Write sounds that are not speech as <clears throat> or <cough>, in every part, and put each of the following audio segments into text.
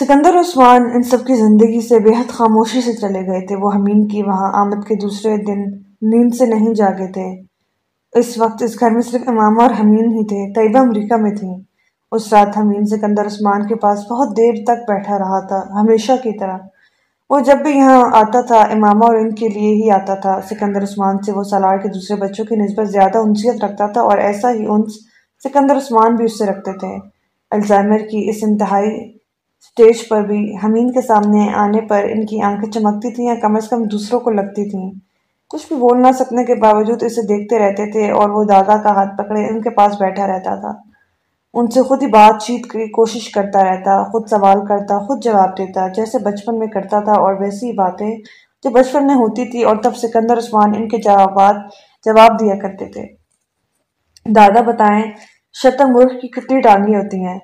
سکندر عثمان ان سب کی زندگی سے بے حد خاموشی سے چلے گئے تھے۔ وہ حمین کی وہاں آمد کے دوسرے دن نیند سے نہیں جاگے تھے۔ اس وقت اس گھر میں صرف امامہ اور حمین ہی تھے۔ طیبہ امریکہ میں تھیں۔ اس رات حمین سکندر عثمان کے پاس بہت دیر تک بیٹھا رہا تھا، ہمیشہ کی طرح۔ وہ جب بھی یہاں آتا تھا، امامہ اور ان کے لیے ہی آتا تھا۔ سکندر عثمان سے وہ سالار کے دوسرے بچوں کی نسبت زیادہ انسیت رکھتا تھا اور ایسا ہی انس سکندر عثمان بھی اس سے رکھتے تھے۔ الزائمر کی اس انتہائی سٹیج پر بھی حمین کے سامنے آنے پر ان کی آنکھیں چمکتی تھیں یا کم از کم دوسروں کو لگتی تھیں۔ کچھ بھی بول نہ سکنے کے باوجود اسے دیکھتے رہتے تھے اور وہ دادا کا ہاتھ پکڑے ان کے پاس بیٹھا رہتا تھا۔ ان سے خود ہی بات چیت کی کوشش کرتا رہتا، خود سوال کرتا، خود جواب دیتا، جیسے بچپن میں کرتا تھا اور ویسی ہی باتیں جو بچپن میں ہوتی تھی اور تب سکندر عثمان ان کے جوابات جواب دیا کرتے تھے۔ دادا بتائیں شتر مرغ کی کتنی ٹانگیں ہوتی ہیں؟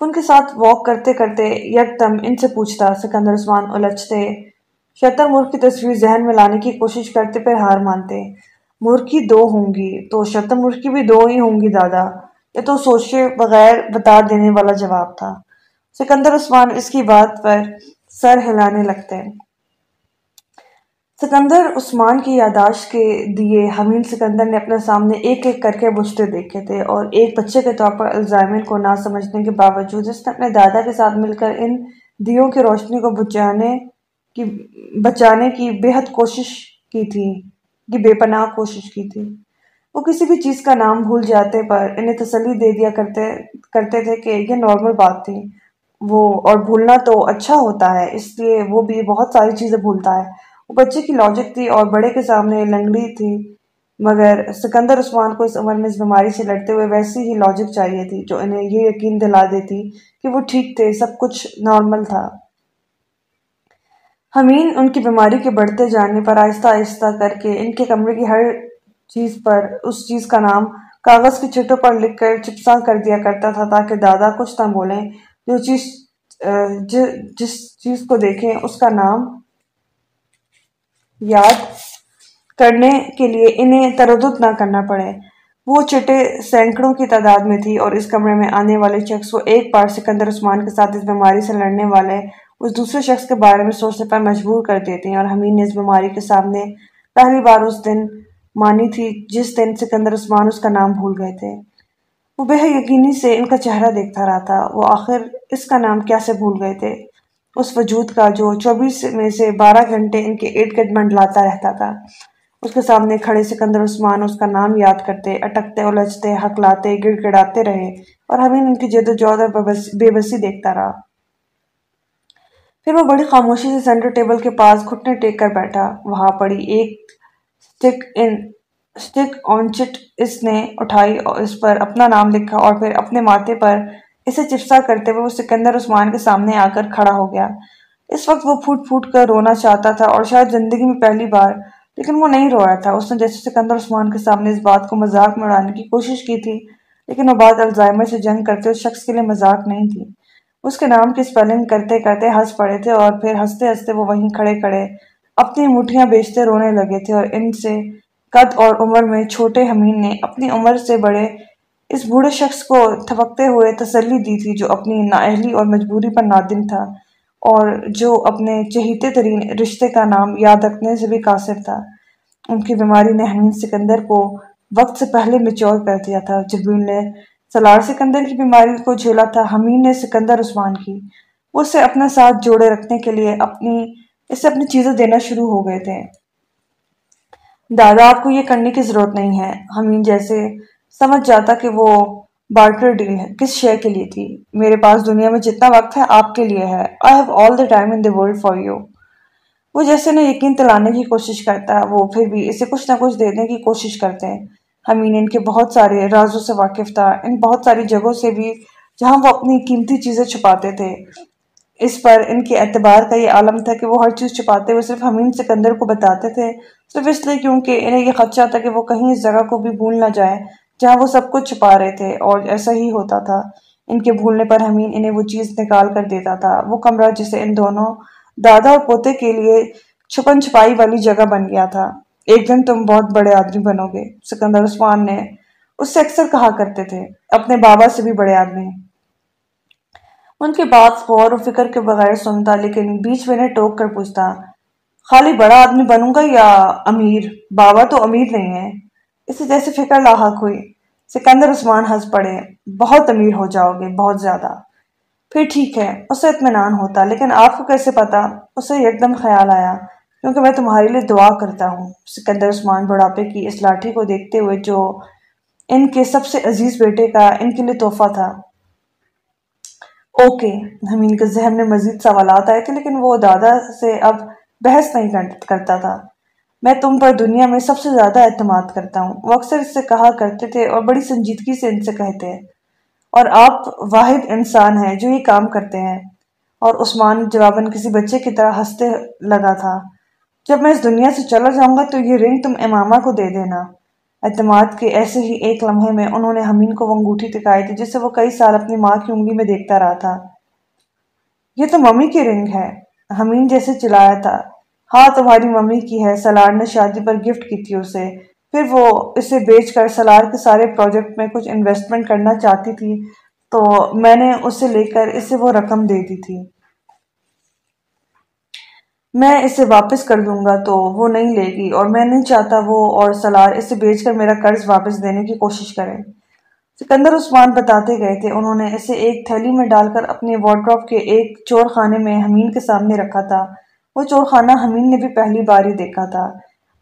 ان کے ساتھ واک کرتے کرتے یکدم ان سے پوچھتا، سکندر عثمان الجھتے شتر مرغ کی تصویر ذہن میں لانے کی کوشش کرتے پھر ہار مانتے۔ مرغی دو ہوں گی، تو شتر مرغ کی بھی دو ہی ہوں گی دادا؟ یہ تو سوچے بغیر بتا دینے والا جواب تھا۔ سکندر عثمان اس کی بات پر سر ہلانے لگتے۔ سکندر عثمان کی یاداشت کے دیے حمین سکندر نے اپنے سامنے ایک ایک کر کے بجھتے دیکھے تھے اور ایک بچے کے طور پر الزائمن کو نہ سمجھنے کے باوجود اس نے اپنے دادا کے ساتھ مل کر ان دیوں کی روشنی کو بچانے کی بچانے کی بے حد کوشش کی تھی، کی بے پناہ کوشش کی تھی۔ وہ کسی بھی چیز کا نام بھول جاتے پر انہیں تسلی دے دیا کرتے کرتے تھے کہ یہ نارمل بات تھی۔ وہ، اور بھولنا تو اچھا ہوتا ہے، اس لیے وہ بھی بہت ساری چیزیں بھولتا ہے۔ وہ بچے کی لاجک تھی اور بڑے کے سامنے لنگڑی تھی، مگر سکندر عثمان کو اس عمر میں اس بیماری سے لڑتے ہوئے ویسی ہی لاجک چاہیے تھی جو انہیں یہ یقین دلا دیتی کہ وہ ٹھیک تھے، سب کچھ نارمل تھا۔ حمین ان کی بیماری کے بڑھتے جانے پر آہستہ آہستہ کر کے ان کے کمرے کی ہر چیز پر اس چیز کا نام کاغذ کی چھٹوں پر لکھ کر چپساں کر دیا کرتا تھا تاکہ دادا کچھ نہ بولیں۔ جو چیز جس چیز کو دیکھیں، اس کا نام یاد کرنے کے لیے انہیں تردد نہ کرنا پڑے۔ وہ چٹے سینکڑوں کی تعداد میں تھی اور اس کمرے میں آنے والے شخص کو ایک بار سکندر عثمان کے ساتھ اس بیماری سے لڑنے والے اس دوسرے شخص کے بارے میں سوچنے پر مجبور کر دیتی ہیں اور حمین نے اس بیماری کے سامنے پہلی بار اس دن مانی تھی جس دن سکندر عثمان اس کا نام بھول گئے تھے۔ وہ بے یقینی سے ان کا چہرہ دیکھتا رہا تھا۔ وہ آخر اس کا نام کیسے بھول گئے تھے؟ اس وجود کا جو چوبیس میں سے بارہ گھنٹے ان کے ارد گرد منڈلاتا رہتا تھا۔ اس کے سامنے کھڑے سکندر عثمان اس کا نام یاد کرتے، اٹکتے، الجھتے حق لاتے گڑ گڑاتے رہے اور ہمیں ان کی جد و جہد اور بے بسی دیکھتا رہا۔ پھر وہ بڑی خاموشی سے سینٹر ٹیبل کے پاس گھٹنے ٹیک کر بیٹھا۔ وہاں پڑی ایک سٹک ان، سٹک آن چٹ اس نے اٹھائی اور اس پر اپنا نام لکھا اور پھر اپنے ماتھے پر اسے چپسا کرتے ہوئے وہ سکندر عثمان کے سامنے آ کر کھڑا ہو گیا۔ اس وقت وہ پھوٹ پھوٹ کر رونا چاہتا تھا اور شاید زندگی میں پہلی بار، لیکن وہ نہیں رو رہا تھا۔ اس نے جیسے سکندر عثمان کے سامنے اس بات کو مذاق میں اڑانے کی کوشش کی تھی، لیکن وہ بات الزائمر سے جنگ کرتے اس شخص کے لیے مذاق نہیں تھی۔ اس کے نام کی سپیلنگ کرتے کرتے ہنس پڑے تھے اور پھر ہنستے ہنستے وہ وہیں کھڑے کھڑے اپنی مٹھیاں بیچتے رونے لگے تھے اور ان سے قد اور عمر میں چھوٹے حمین نے اپنی عمر سے بڑے اس بوڑھے شخص کو تھپکتے ہوئے تسلی دی تھی جو اپنی نااہلی اور مجبوری پر نادم تھا اور جو اپنے چہیتے ترین رشتے کا نام یاد رکھنے سے بھی قاصر تھا۔ ان کی بیماری نے حمین سکندر کو وقت سے پہلے میچور کر دیا تھا۔ جبریل نے سلار سکندر کی بیماری کو جھیلا تھا حمین نے سکندر عثمان کی۔ اسے اپنے ساتھ جوڑے رکھنے کے لیے اپنی، اسے اپنی چیزیں دینا شروع ہو گئے تھے۔ دادا، آپ کو یہ کرنے کی ضرورت نہیں ہے۔ حمین جیسے سمجھ جاتا کہ وہ بارٹر ڈیل ہے۔ کس شے کے لیے تھی؟ میرے پاس دنیا میں جتنا وقت ہے آپ کے لیے ہے۔ I have all the time in world for you وہ جیسے انہیں یقین دلانے کی کوشش کرتا ہے، وہ پھر بھی اسے کچھ نہ کچھ دینے کی کوشش کرتے ہیں۔ ہمین ان کے بہت سارے رازوں سے واقف تھا۔ ان بہت ساری جگہوں سے بھی جہاں وہ اپنی قیمتی چیزیں چھپاتے تھے۔ اس پر ان کے اعتبار کا یہ عالم تھا کہ وہ ہر چیز چھپاتے ہوئے صرف حمین سکندر کو بتاتے تھے۔ صرف اس لیے کیونکہ انہیں یہ خدشہ تھا کہ وہ کہیں اس جگہ کو بھی بھول نہ جائے جہاں وہ سب کچھ چھپا رہے تھے اور ایسا ہی ہوتا تھا۔ ان کے بھولنے پر ہمین انہیں وہ چیز نکال کر دیتا تھا۔ وہ کمرہ جسے ان دونوں دادا اور پوتے کے لیے چھپن چھپائی والی جگہ بن گیا تھا۔ ایک دن تم بہت بڑے آدمی بنو گے۔ سکندر عثمان نے اس سے اکثر کہا کرتے تھے۔ اپنے بابا سے بھی بڑے آدمی۔ ان کی بات غور و فکر کے بغیر سنتا، لیکن بیچ میں نے ٹوک کر پوچھتا، خالی بڑا آدمی بنوں گا یا امیر؟ بابا تو امیر نہیں ہے اسی جیسے فکر لاحق ہوئی۔ سکندر عثمان ہنس پڑے۔ بہت امیر ہو جاؤ گے، بہت زیادہ۔ پھر ٹھیک ہے، اسے اطمینان ہوتا، لیکن آپ کو کیسے پتا؟ اسے ایک دم خیال آیا، کیونکہ میں تمہارے لیے دعا کرتا ہوں۔ سکندر عثمان بڑھاپے کی اس لاٹھی کو دیکھتے ہوئے جو ان کے سب سے عزیز بیٹے کا ان کے لیے تحفہ تھا۔ اوکے، ہمین کے ذہن میں مزید سوالات آئے تھے، لیکن وہ دادا سے اب بحث نہیں کرتا تھا۔ میں تم پر دنیا میں سب سے زیادہ اعتماد کرتا ہوں۔ وہ اکثر اس سے کہا کرتے تھے اور بڑی سنجیدگی سے ان سے کہتے اور آپ واحد انسان ہیں جو یہ کام کرتے ہیں۔ اور عثمان جواباً کسی بچے کی طرح ہنستے لگا تھا۔ جب میں اس دنیا سے چلا جاؤں گا تو یہ رنگ تم امامہ کو دے دینا۔ اعتماد کے ایسے ہی ایک لمحے میں انہوں نے ہمین کو وہ انگوٹھی دکھائی تھی جسے وہ کئی سال اپنی ماں کی انگلی میں دیکھتا رہا تھا۔ یہ تو ممی کی رنگ ہے۔ ہمین جیسے چلایا تھا۔ ہاں تمہاری ممی کی ہے سلار نے شادی پر گفٹ کی تھی اسے۔ پھر وہ اسے بیچ کر سلار کے سارے پروجیکٹ میں کچھ انویسٹمنٹ کرنا چاہتی تھی، تو میں نے اسے لے کر اسے وہ رقم دے دی تھی۔ میں اسے واپس کر دوں گا، تو وہ نہیں لے گی۔ اور میں نہیں چاہتا وہ اور سلار اسے بیچ کر میرا قرض واپس دینے کی کوشش کریں سکندر عثمان بتاتے گئے تھے، انہوں نے اسے ایک تھیلی میں ڈال کر اپنے وارڈروپ کے ایک چور خانے میں ہمین کے سامنے رکھا تھا۔ وہ چور خانہ ہمین نے بھی پہلی بار ہی دیکھا تھا۔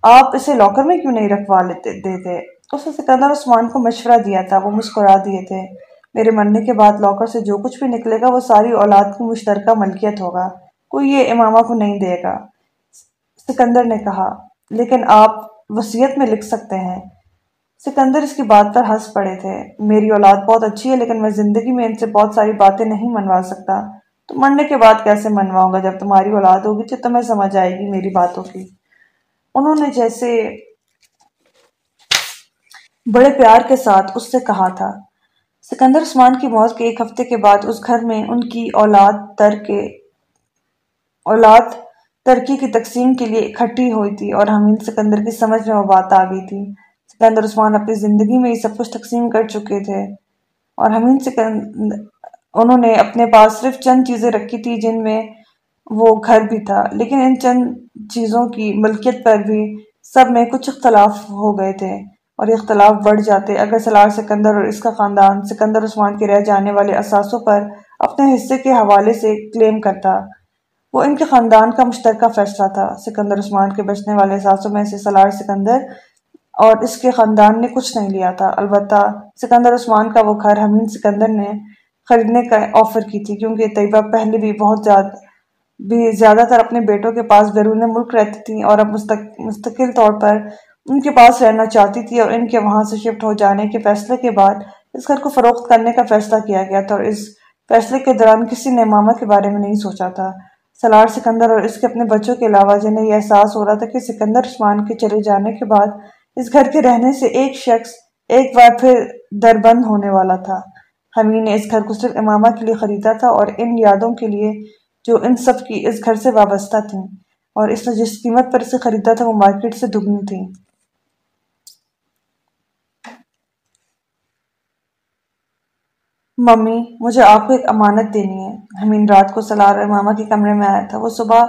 آپ اسے لاکر میں کیوں نہیں رکھوا لیتے دیتے؟ اس نے سکندر عثمان کو مشورہ دیا تھا، وہ مسکرا دیے تھے۔ میرے مرنے کے بعد لاکر سے جو کچھ بھی نکلے گا، وہ ساری اولاد کی مشترکہ ملکیت ہوگا۔ کوئی یہ امامہ کو نہیں دے گا۔ سکندر نے کہا، لیکن آپ وسیعت میں لکھ سکتے ہیں۔ سکندر اس کی بات پر ہنس پڑے تھے۔ میری اولاد بہت اچھی ہے، لیکن میں زندگی میں ان سے بہت ساری باتیں نہیں منوا سکتا۔ تو مرنے کے بعد کیسے منواؤں گا؟ جب تمہاری اولاد ہوگی تو تمہیں سمجھ آئے گی میری باتوں کی۔ انہوں نے جیسے بڑے پیار کے ساتھ اس سے کہا تھا۔ سکندر عثمان کی موت کے ایک ہفتے کے بعد اس گھر میں ان کی اولاد تر کے اولاد ترکی کی تقسیم کے لیے اکٹھی ہوئی تھی اور ہمین سکندر کی سمجھ میں وہ بات آ گئی تھی۔ سکندر عثمان اپنی زندگی میں یہ سب کچھ تقسیم کر چکے تھے اور ہمین سکندر انہوں نے اپنے پاس صرف چند چیزیں رکھی تھی جن میں وہ گھر بھی تھا، لیکن ان چند چیزوں کی ملکیت پر بھی سب میں کچھ اختلاف ہو گئے تھے اور یہ اختلاف بڑھ جاتے۔ اگر سلار سکندر اور اس کا خاندان سکندر عثمان کے رہ جانے والے اثاثوں پر اپنے حصے کے حوالے سے کلیم کرتا، وہ ان کے خاندان کا مشترکہ فیصلہ تھا۔ سکندر عثمان کے بچنے والے اثاثوں میں سے سلار سکندر اور اس کے خاندان نے کچھ نہیں لیا تھا۔ البتہ سکندر عثمان کا وہ گھر حمین سکندر نے خریدنے کا آفر کی تھی، کیونکہ طیبہ پہلے بھی بہت زیادہ بھی زیادہ تر اپنے بیٹوں کے پاس بیرون ملک رہتی تھیں اور اب مستقل طور پر ان کے پاس رہنا چاہتی تھی اور ان کے وہاں سے شفٹ ہو جانے کے فیصلے کے بعد اس گھر کو فروخت کرنے کا فیصلہ کیا گیا تھا اور اس فیصلے کے دوران کسی نے ماما کے بارے میں نہیں سوچا تھا۔ سلار سکندر اور اس کے اپنے بچوں کے علاوہ جنہیں یہ احساس ہو رہا تھا کہ سکندر عثمان کے چلے جانے کے بعد اس گھر کے رہنے سے ایک شخص ایک بار پھر دربند ہونے والا تھا۔ ہمیں نے اس گھر کو صرف امامہ کے لیے خریدا تھا اور ان یادوں کے لیے جو ان سب کی اس گھر سے وابستہ تھیں اور اس نے جس قیمت پر اسے خریدا تھا وہ مارکیٹ سے دگنی تھی۔ ممی، مجھے آپ کو ایک امانت دینی ہے۔ ہمین رات کو سلار امامہ کے کمرے میں آیا تھا۔ وہ صبح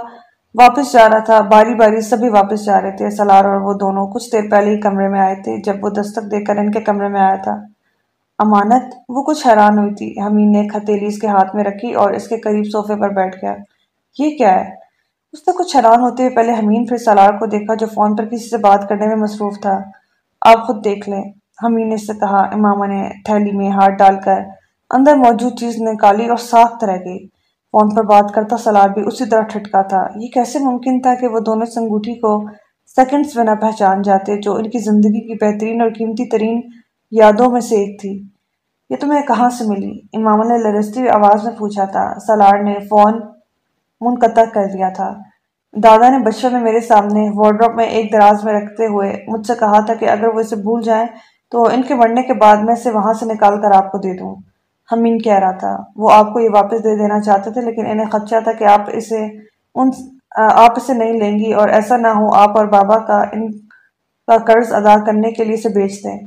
واپس جا رہا تھا۔ باری باری سبھی واپس جا رہے تھے۔ سلار اور وہ دونوں کچھ دیر پہلے ہی کمرے میں آئے تھے۔ جب وہ دستک دے کر ان کے کمرے میں آیا تھا۔ امانت، وہ کچھ حیران ہوئی تھی۔ حمین نے ہتھیلی اس کے ہاتھ میں رکھی اور اس کے قریب صوفے پر بیٹھ گیا۔ یہ کیا ہے؟ اس نے کچھ حیران ہوتے ہوئے پہلے حمین پھر سالار کو دیکھا جو فون پر کسی سے بات کرنے میں مصروف تھا۔ آپ خود دیکھ لیں۔ حمین نے اس سے کہا، امامہ نے تھیلی میں ہاتھ ڈال کر اندر موجود چیز نکالی اور ساخت رہ گئی۔ فون پر بات کرتا سلار بھی اسی طرح ٹھٹکا تھا۔ یہ کیسے ممکن تھا کہ وہ دونوں سنگوٹھی کو سیکنڈز بنا پہچان جاتے جو ان کی زندگی کی بہترین اور قیمتی ترین یادوں میں سے ایک تھی۔ یہ تمہیں کہاں سے ملی؟ امام نے لرستی آواز میں پوچھا تھا۔ سلار نے فون منقطع کر دیا تھا۔ دادا نے بچوں میں میرے سامنے وارڈروپ میں ایک دراز میں رکھتے ہوئے مجھ سے کہا تھا کہ اگر وہ اسے بھول جائیں تو ان کے مرنے کے بعد میں اسے وہاں سے نکال کر آپ کو دے دوں۔ ہمین کہہ رہا تھا۔ وہ آپ کو یہ واپس دے دینا چاہتے تھے لیکن انہیں خدشہ تھا کہ آپ اسے ان آپ اسے نہیں لیں گی اور ایسا نہ ہو آپ اور بابا کا ان کا قرض ادا کرنے کے لیے اسے بیچ دیں۔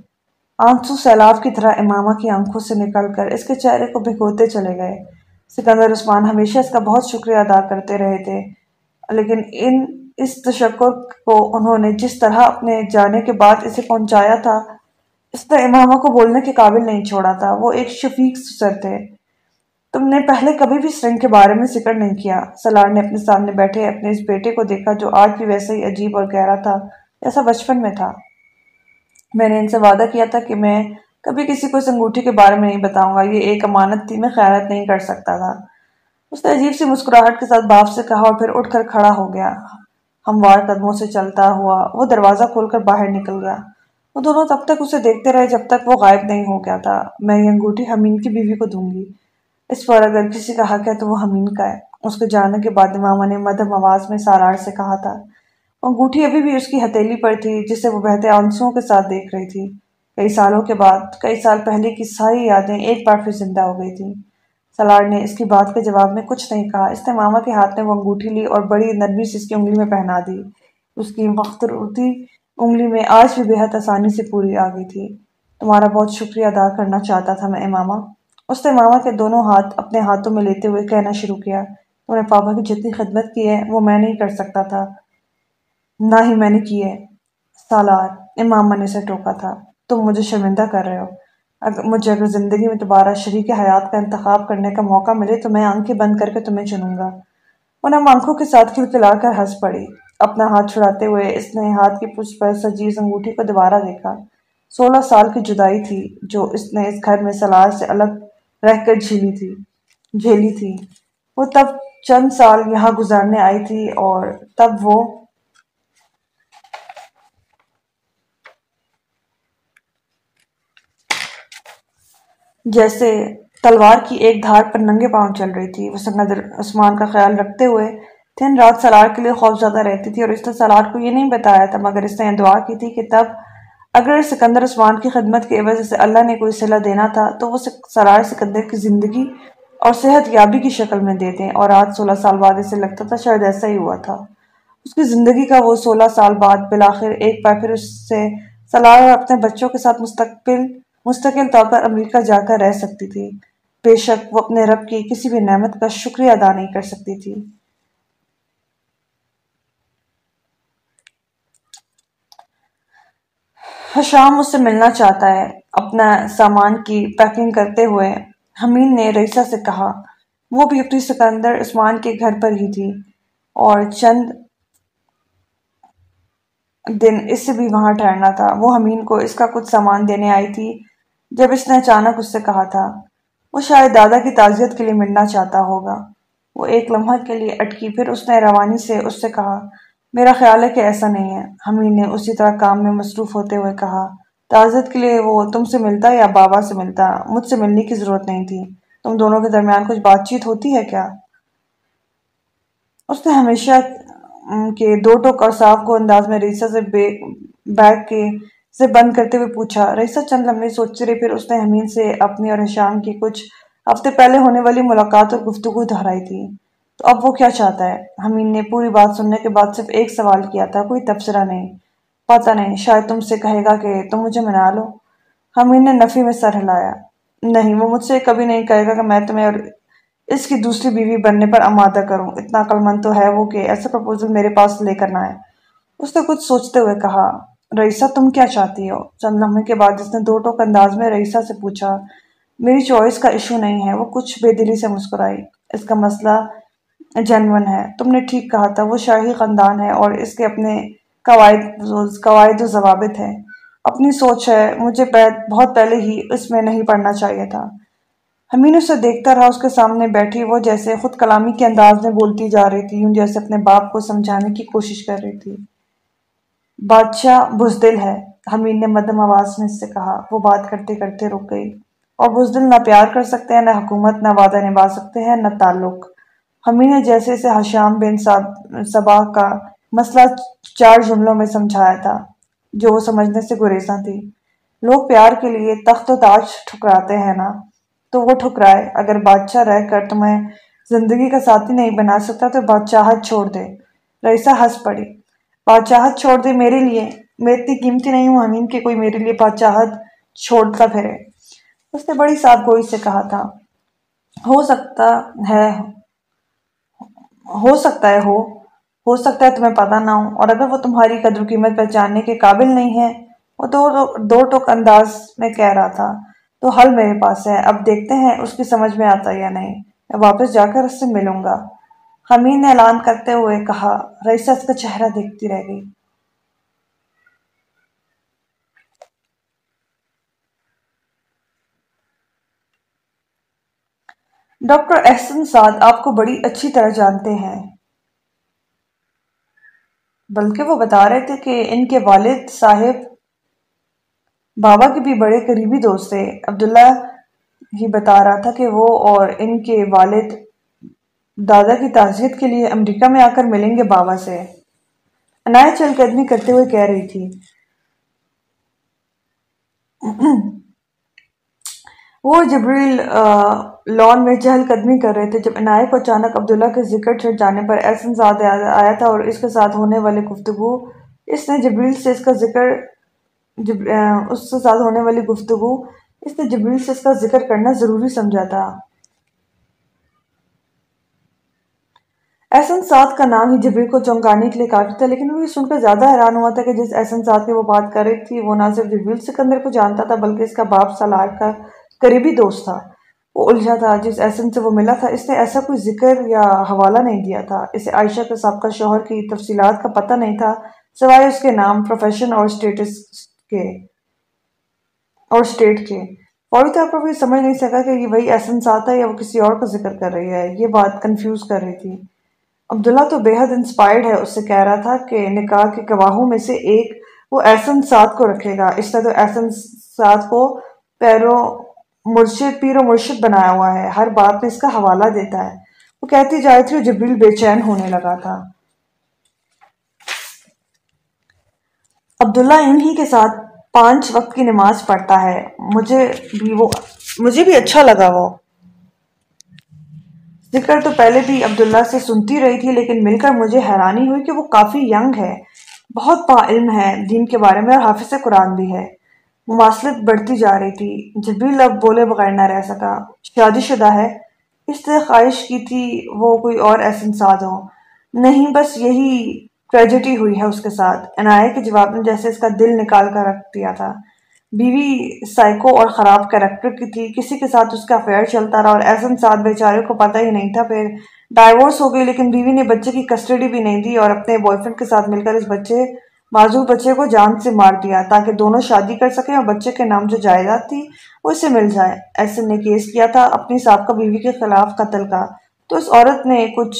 آنسو سیلاب کی طرح امامہ کی آنکھوں سے نکل کر اس کے چہرے کو بھگوتے چلے گئے۔ سکندر عثمان ہمیشہ اس کا بہت شکریہ ادا کرتے رہے تھے۔ لیکن ان، اس تشکر کو انہوں نے جس طرح اپنے جانے کے بعد اسے پہنچایا تھا، اس نے امامہ کو بولنے کے قابل نہیں چھوڑا تھا۔ وہ ایک شفیق سسر تھے۔ تم نے پہلے کبھی بھی سرنگ کے بارے میں ذکر نہیں کیا۔ سلار نے اپنے سامنے بیٹھے اپنے اس بیٹے کو دیکھا جو آج بھی ویسے ہی عجیب اور گہرا تھا، جیسا بچپن میں تھا۔ میں نے ان سے وعدہ کیا تھا کہ میں کبھی کسی کو اس انگوٹھی کے بارے میں نہیں بتاؤں گا، یہ ایک امانت تھی، میں خیرت نہیں کر سکتا تھا۔ اس نے عجیب سی مسکراہٹ کے ساتھ باپ سے کہا اور پھر اٹھ کر کھڑا ہو گیا۔ ہموار قدموں سے چلتا ہوا، وہ دروازہ کھول کر باہر نکل گیا۔ وہ دونوں تب تک اسے دیکھتے رہے جب تک وہ غائب نہیں ہو گیا تھا۔ میں یہ انگوٹھی حمین کی بیوی کو دوں گی۔ اس پر اگر کسی کا حق ہے تو وہ حمین کا ہے۔ اس کے جانے کے بعد ماما نے مدھم آواز میں سارار سے کہا تھا انگوٹھی ابھی بھی اس کی ہتیلی پر تھی، جسے وہ بہتے آنسوں کے ساتھ دیکھ رہی تھی۔ کئی سالوں کے بعد، کئی سال پہلے کی ساری یادیں ایک بار پھر زندہ ہو گئی تھیں۔ سلار نے اس کی بات کے جواب میں کچھ نہیں کہا۔ اس نے ماما کے ہاتھ میں وہ انگوٹھی لی اور بڑی نرمی سے اس کی انگلی میں پہنا دی۔ اس کی مختروتی انگلی میں آج بھی بےحد آسانی سے پوری آ گئی تھی۔ تمہارا بہت شکریہ ادا کرنا چاہتا تھا میں ماما۔ اس نے ماما کے دونوں ہاتھ اپنے ہاتھوں میں لیتے ہوئے کہنا شروع کیا۔ تم نے پاپا کی جتنی خدمت کی ہے، وہ میں نہیں کر سکتا تھا۔ نہ ہی میں نے کی ہے سالار، امام نے سے ٹوکا تھا۔ تم مجھے شرمندہ کر رہے ہو۔ اگر مجھے اگر زندگی میں دوبارہ شریک حیات کا انتخاب کرنے کا موقع ملے تو میں آنکھیں بند کر کے تمہیں چنوں گا۔ انہیں آنکھوں کے ساتھ کھلکھلا کر ہنس پڑی؟ اپنا ہاتھ چھڑاتے ہوئے اس نے ہاتھ کی پوچھ پر سجیز انگوٹھی کو دوبارہ دیکھا۔ سولہ سال کی جدائی تھی جو اس نے اس گھر میں سلار سے الگ رہ کر جھیلی تھی جھیلی تھی۔ وہ تب چند سال یہاں گزارنے آئی تھی اور تب وہ جیسے تلوار کی ایک دھار پر ننگے پاؤں چل رہی تھی، وہ سکندر عثمان کا خیال رکھتے ہوئے دن رات سلار کے لیے خوف زیادہ رہتی تھی اور اس نے سلار کو یہ نہیں بتایا تھا، مگر اس نے دعا کی تھی کہ تب اگر سکندر عثمان کی خدمت کی وجہ سے اللہ نے کوئی صلح دینا تھا تو وہ سلار سکندر کی زندگی اور صحت یابی کی شکل میں دے دیں۔ اور آج سولہ سال بعد اسے لگتا تھا شاید ایسا ہی ہوا تھا۔ اس کی زندگی کا وہ سولہ سال بعد بلاخر ایک بار پھر اس سے سلار اور اپنے بچوں کے ساتھ مستقبل مستقل طور پر امریکہ جا کر رہ سکتی تھی۔ بے شک وہ اپنے رب کی کسی بھی نعمت کا شکریہ ادا نہیں کر سکتی تھی۔ حشام مجھ سے ملنا چاہتا ہے۔ اپنا سامان کی پیکنگ کرتے ہوئے حمین نے رئیسہ سے کہا، وہ بھی اپنی سکندر عثمان کے گھر پر ہی تھی اور چند دن اس سے بھی وہاں ٹھہرنا تھا۔ وہ حمین کو اس کا کچھ سامان دینے آئی تھی۔ جب اس نے اچانک اس سے کہا تھا، وہ شاید دادا کی تعزیت کے لیے ملنا چاہتا ہوگا۔ وہ ایک لمحہ کے لیے اٹکی، پھر اس نے روانی سے اس سے کہا، میرا خیال ہے کہ ایسا نہیں ہے۔ حمین نے اسی طرح کام میں مصروف ہوتے ہوئے کہا، تعزیت کے لیے وہ تم سے ملتا یا بابا سے ملتا؟ مجھ سے ملنے کی ضرورت نہیں تھی۔ تم دونوں کے درمیان کچھ بات چیت ہوتی ہے کیا؟ اس نے ہمیشہ کے دو ٹوک اور صاف کو انداز میں ریسا سے بیگ کے سے بند کرتے ہوئے پوچھا رئیسہ چند لمحے سوچتے رہے، پھر اس نے حمین سے اپنی اور حشام کی کچھ ہفتے پہلے ہونے والی ملاقات اور گفتگو دہرائی تھی۔ تو اب وہ کیا چاہتا ہے؟ حمین نے پوری بات سننے کے بعد صرف ایک سوال کیا تھا، کوئی تبصرہ نہیں۔ پتہ نہیں، شاید تم سے کہے گا کہ تم مجھے منا لو۔ حمین نے نفی میں سر ہلایا۔ نہیں، وہ مجھ سے کبھی نہیں کہے گا کہ میں تمہیں اور اس کی دوسری بیوی بننے پر آمادہ کروں۔ اتنا عقل مند تو ہے وہ کہ ایسا پرپوزل میرے پاس لے کرنا ہے اس نے کچھ سوچتے ہوئے کہا رئیسہ تم کیا چاہتی ہو؟ چند لمحے کے بعد اس نے دو ٹوک انداز میں رئیسہ سے پوچھا، میری چوائس کا ایشو نہیں ہے، وہ کچھ بے دلی سے مسکرائی۔ اس کا مسئلہ جنون ہے۔ تم نے ٹھیک کہا تھا، وہ شاہی خاندان ہے اور اس کے اپنے قواعد قواعد و ضوابط ہیں۔ اپنی سوچ ہے، مجھے بہت پہلے ہی اس میں نہیں پڑھنا چاہیے تھا۔ ہمین اسے دیکھتا رہا، اس کے سامنے بیٹھی، وہ جیسے خود کلامی کے انداز میں بولتی جا رہی تھی جیسے اپنے باپ کو سمجھانے کی کوشش کر رہی تھی۔ بادشاہ بزدل ہے۔ حمین نے مدم آواز میں اس سے کہا، وہ بات کرتے کرتے رک گئی۔ اور بزدل نہ پیار کر سکتے ہیں، نہ حکومت، نہ وعدہ نبھا سکتے ہیں، نہ تعلق۔ حمین نے جیسے اسے حشام بن صبا کا مسئلہ چار جملوں میں سمجھایا تھا، جو وہ سمجھنے سے گریزاں تھی لوگ پیار کے لیے تخت و تاج ٹھکراتے ہیں نا، تو وہ ٹھکرائے۔ اگر بادشاہ رہ کر تمہیں زندگی کا ساتھی نہیں بنا سکتا، تو بادشاہت چھوڑ دے۔ رئیسہ ہنس پڑی۔ بادشاہت چھوڑ دے میرے لیے۔ میں اتنی قیمتی نہیں ہوں، امین، کہ کوئی میرے لیے بادشاہت چھوڑتا پھرے۔ اس نے بڑی صاف گوئی سے کہا تھا، ہو سکتا ہے، ہو سکتا ہے، ہو ہو سکتا ہے، تمہیں پتہ نہ ہو۔ اور اگر وہ تمہاری قدر قیمت پہچاننے کے قابل نہیں ہے، وہ دو دو ٹوک انداز میں کہہ رہا تھا۔ تو حل میرے پاس ہے، اب دیکھتے ہیں اس کی سمجھ میں آتا یا نہیں۔ میں واپس جا کر اس سے ملوں گا۔ حمید نے اعلان کرتے ہوئے کہا رئیسہ اس کا چہرہ دیکھتی رہ گئی۔ ڈاکٹر احسن سعد آپ کو بڑی اچھی طرح جانتے ہیں۔ بلکہ وہ بتا رہے تھے کہ ان کے والد صاحب بابا کے بھی بڑے قریبی دوست تھے۔ عبداللہ ہی بتا رہا تھا کہ وہ اور ان کے والد دادا کی تعزیت کے لیے امریکہ میں آ کر ملیں گے بابا سے۔ عنایت چل قدمی کرتے ہوئے کہہ رہی تھی۔ وہ جبریل لان میں چہل قدمی کر رہے تھے جب عنایت کو اچانک عبداللہ کے ذکر چھٹ جانے پر احسن زاد آیا تھا اور اس کے ساتھ ہونے والی گفتگو۔ اس نے جبریل سے اس کا ذکر اس کے ساتھ ہونے والی گفتگو۔ اس نے جبریل سے اس کا ذکر کرنا ضروری سمجھا تھا۔ احسن سعد کا نام ہی جبریل کو چونکانے کے لیے کافی تھا، لیکن وہ یہ سن کر زیادہ حیران ہوا تھا کہ جس احسن سعد کی وہ بات کر رہی تھی، وہ نہ صرف جبریل سکندر کو جانتا تھا، بلکہ اس کا باپ سالار کا قریبی دوست تھا۔ وہ الجھا تھا، جس احسن سے وہ ملا تھا۔ اس نے ایسا کوئی ذکر یا حوالہ نہیں دیا تھا۔ اسے عائشہ کے سابقہ شوہر کی تفصیلات کا پتہ نہیں تھا، سوائے اس کے نام پروفیشن اور سٹیٹس کے۔ اور سٹیٹ کے۔ فوری طور پر وہ سمجھ نہیں سکا کہ یہ وہی احسن ساتھ ہے یا وہ کسی اور کا ذکر کر رہی ہے۔ یہ بات کنفیوز کر رہی تھی۔ عبداللہ تو بے حد انسپائرڈ ہے، اس سے کہہ رہا تھا کہ نکاح کے گواہوں میں سے ایک وہ احسن ساتھ کو رکھے گا۔ اس طرح تو احسن ساتھ کو پیروں مرشد، پیر و مرشد بنایا ہوا ہے۔ ہر بات میں اس کا حوالہ دیتا ہے۔ وہ کہتی جائے تھی جبریل بے چین ہونے لگا تھا۔ عبداللہ انہی کے ساتھ پانچ وقت کی نماز پڑھتا ہے۔ مجھے بھی وہ، مجھے بھی اچھا لگا وہ۔ ذکر تو پہلے بھی عبداللہ سے سنتی رہی تھی، لیکن مل کر مجھے حیرانی ہوئی کہ وہ کافی ینگ ہے۔ بہت با علم ہے دین کے بارے میں اور حافظ قرآن بھی ہے۔ مماثلت بڑھتی جا رہی تھی۔ جبریل اب بولے بغیر نہ رہ سکا۔ شادی شدہ ہے۔ اس طرح خواہش کی تھی وہ کوئی اور ایسے ساتھ ہو نہیں، بس یہی ٹریجڈی ہوئی ہے اس کے ساتھ۔ عنایت کے جواب نے جیسے اس کا دل نکال کر رکھ دیا تھا۔ بیوی سائیکو اور خراب کریکٹر کی تھی۔ کسی کے ساتھ اس کا افیئر چلتا رہا اور ایسن ساتھ بیچارے کو پتہ ہی نہیں تھا۔ پھر ڈائیورس ہو گئی، لیکن بیوی نے بچے کی کسٹڈی بھی نہیں دی اور اپنے بوائے فرینڈ کے ساتھ مل کر اس بچے، معذور بچے کو جان سے مار دیا تاکہ دونوں شادی کر سکیں اور بچے کے نام جو جائیداد تھی وہ اسے مل جائے۔ ایسن نے کیس کیا تھا اپنی سابقہ بیوی کے خلاف قتل کا۔ تو اس عورت نے کچھ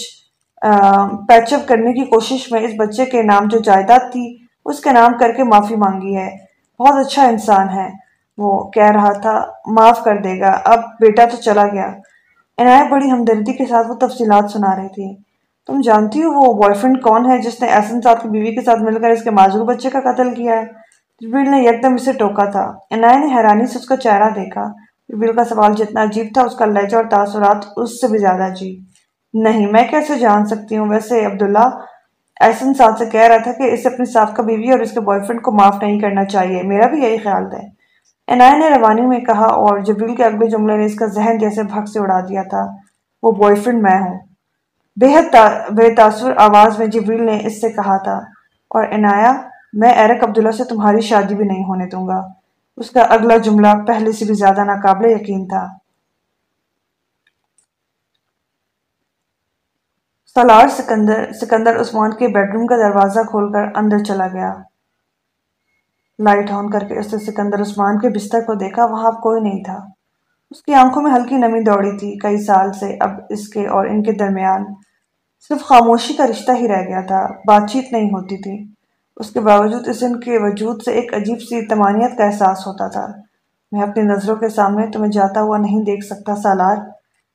پیچ اپ کرنے کی کوشش میں اس بچے کے نام جو جائیداد تھی اس کے نام کر کے معافی مانگی ہے۔ بہت اچھا انسان ہے۔ وہ کہہ رہا تھا، معاف کر دے گا، اب بیٹا تو چلا گیا عنایت بڑی ہمدردی کے ساتھ وہ تفصیلات سنا رہی تھی۔ تم جانتی ہو وہ بوائے فرینڈ کون ہے جس نے احسن ساتھ کی بیوی کے ساتھ مل کر اس کے معذور بچے کا قتل کیا ہے جبریل نے یکدم اسے ٹوکا تھا۔ عنایت نے حیرانی سے اس کا چہرہ دیکھا۔ جبریل کا سوال جتنا عجیب تھا، اس کا لہجہ اور تاثرات اس سے بھی زیادہ عجیب۔ نہیں، میں کیسے جان سکتی ہوں؟ ویسے عبداللہ احسن ساتھ سے کہہ رہا تھا کہ اسے اپنی سابقہ بیوی اور اس کے بوائے فرینڈ کو معاف نہیں کرنا چاہیے۔ میرا بھی یہی خیال ہے عنایت نے روانی میں کہا اور جبریل کے اگلے جملے نے اس کا ذہن جیسے بھگ سے اڑا دیا تھا۔ وہ بوائے فرینڈ میں ہوں۔ بےحد بے تاثر آواز میں جبریل نے اس سے کہا تھا۔ اور عنایا میں ایرک عبداللہ سے تمہاری شادی بھی نہیں ہونے دوں گا۔ اس کا اگلا جملہ پہلے سے بھی زیادہ ناقابل یقین تھا۔ سالار سکندر سکندر عثمان کے بیڈ روم کا دروازہ کھول کر اندر چلا گیا۔ لائٹ آن کر کے اس نے سکندر عثمان کے بستر کو دیکھا، وہاں اب کوئی نہیں تھا۔ اس کی آنکھوں میں ہلکی نمی دوڑی تھی۔ کئی سال سے اب اس کے اور ان کے درمیان صرف خاموشی کا رشتہ ہی رہ گیا تھا۔ بات چیت نہیں ہوتی تھی۔ اس کے باوجود اس ان کے وجود سے ایک عجیب سی تمانیت کا احساس ہوتا تھا۔ میں اپنی نظروں کے سامنے تمہیں جاتا ہوا نہیں دیکھ سکتا، سالار۔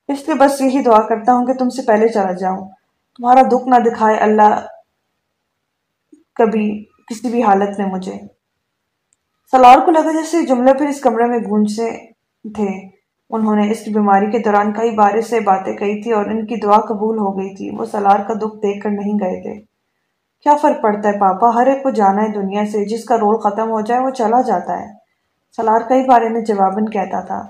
اس لیے بس یہی دعا کرتا ہوں کہ تم سے پہلے چلا جاؤں۔ تمہارا دکھ نہ دکھائے اللہ کبھی کسی بھی حالت میں مجھے۔ سالار کو لگا جیسے جملے پھر اس کمرے میں گونجے تھے۔ انہوں نے اس کی بیماری کے دوران کئی بار سے باتیں کہی تھی اور ان کی دعا قبول ہو گئی تھی۔ وہ سالار کا دکھ دیکھ کر نہیں گئے تھے۔ کیا فرق پڑتا ہے پاپا؟ ہر ایک کو جانا ہے دنیا سے۔ جس کا رول ختم ہو جائے وہ چلا جاتا ہے۔ سالار کئی بار انہیں جواباً کہتا تھا۔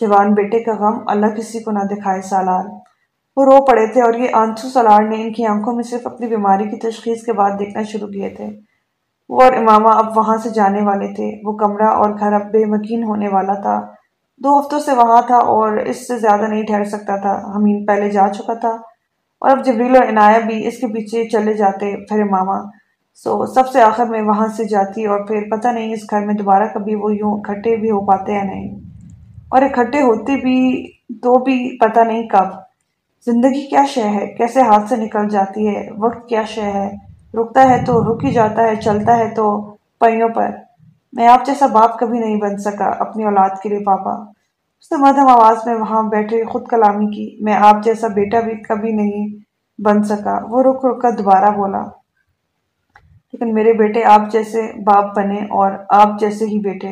جوان بیٹے کا غم اللہ کسی کو نہ دکھائے سالار۔ وہ رو پڑے تھے اور یہ آنسو سالار نے ان کی آنکھوں میں صرف اپنی بیماری کی تشخیص کے بعد دیکھنا شروع کیے تھے۔ وہ اور امامہ اب وہاں سے جانے والے تھے۔ وہ کمرہ اور گھر اب بے مکین ہونے والا تھا۔ دو ہفتوں سے وہاں تھا اور اس سے زیادہ نہیں ٹھہر سکتا تھا۔ ہمین پہلے جا چکا تھا۔ اور اب جبریل اور عنایہ بھی اس کے پیچھے چلے جاتے پھر امامہ۔ سو سب سے آخر میں وہاں سے جاتی اور پھر پتہ نہیں اس گھر میں دوبارہ کبھی وہ یوں اکٹھے بھی ہو پاتے یا نہیں۔ اور اکٹھے ہوتے بھی تو بھی پتہ نہیں کب۔ زندگی کیا شے ہے؟ کیسے ہاتھ سے نکل جاتی ہے؟ وقت کیا شے ہے؟ رکتا ہے تو رک ہی جاتا ہے، چلتا ہے تو پہیوں پر۔ میں آپ جیسا باپ کبھی نہیں بن سکا اپنی اولاد کے لیے پاپا۔ اس نے مدھم آواز میں وہاں بیٹھے خود کلامی کی۔ میں آپ جیسا بیٹا بھی کبھی نہیں بن سکا۔ وہ رک رک کر دوبارہ بولا۔ لیکن میرے بیٹے آپ جیسے باپ بنے اور آپ جیسے ہی بیٹے۔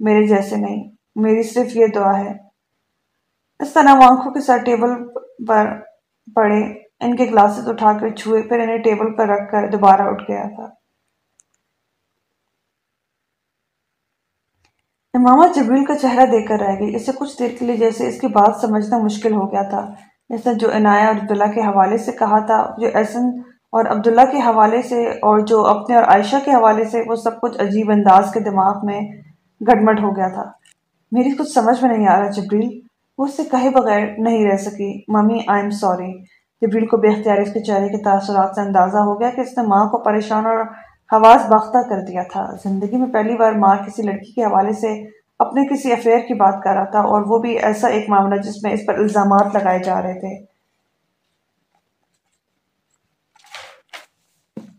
میرے جیسے نہیں۔ میری صرف یہ دعا ہے۔ اس طرح وہ آنکھوں کے ساتھ ٹیبل پر پڑے، ان کے گلاسز اٹھا کر چھوئے، پھر انہیں ٹیبل پر رکھ کر دوبارہ اٹھ گیا تھا۔ امامہ جبریل کا چہرہ دیکھ کر رہ گئی۔ اسے کچھ دیر کے لیے جیسے اس کی بات سمجھنا مشکل ہو گیا تھا۔ جس نے جو عنایہ اور عبداللہ کے حوالے سے کہا تھا، جو احسن اور عبداللہ کے حوالے سے اور جو اپنے اور عائشہ کے حوالے سے، وہ سب کچھ عجیب انداز کے دماغ میں گڑمٹ ہو گیا تھا۔ میری کچھ سمجھ میں نہیں آ رہا جبریل۔ وہ اس سے کہے بغیر نہیں رہ سکی۔ Mummy I am sorry Jibreel کو بے اختیار اس کے چہرے کے تاثرات سے اندازہ ہو گیا کہ اس نے ماں کو پریشان اور حواس باختہ کر دیا تھا۔ زندگی میں پہلی بار ماں کسی لڑکی کے حوالے سے اپنے کسی افیئر کی بات کر رہا تھا اور وہ بھی ایسا ایک معاملہ جس میں اس پر الزامات لگائے جا رہے تھے۔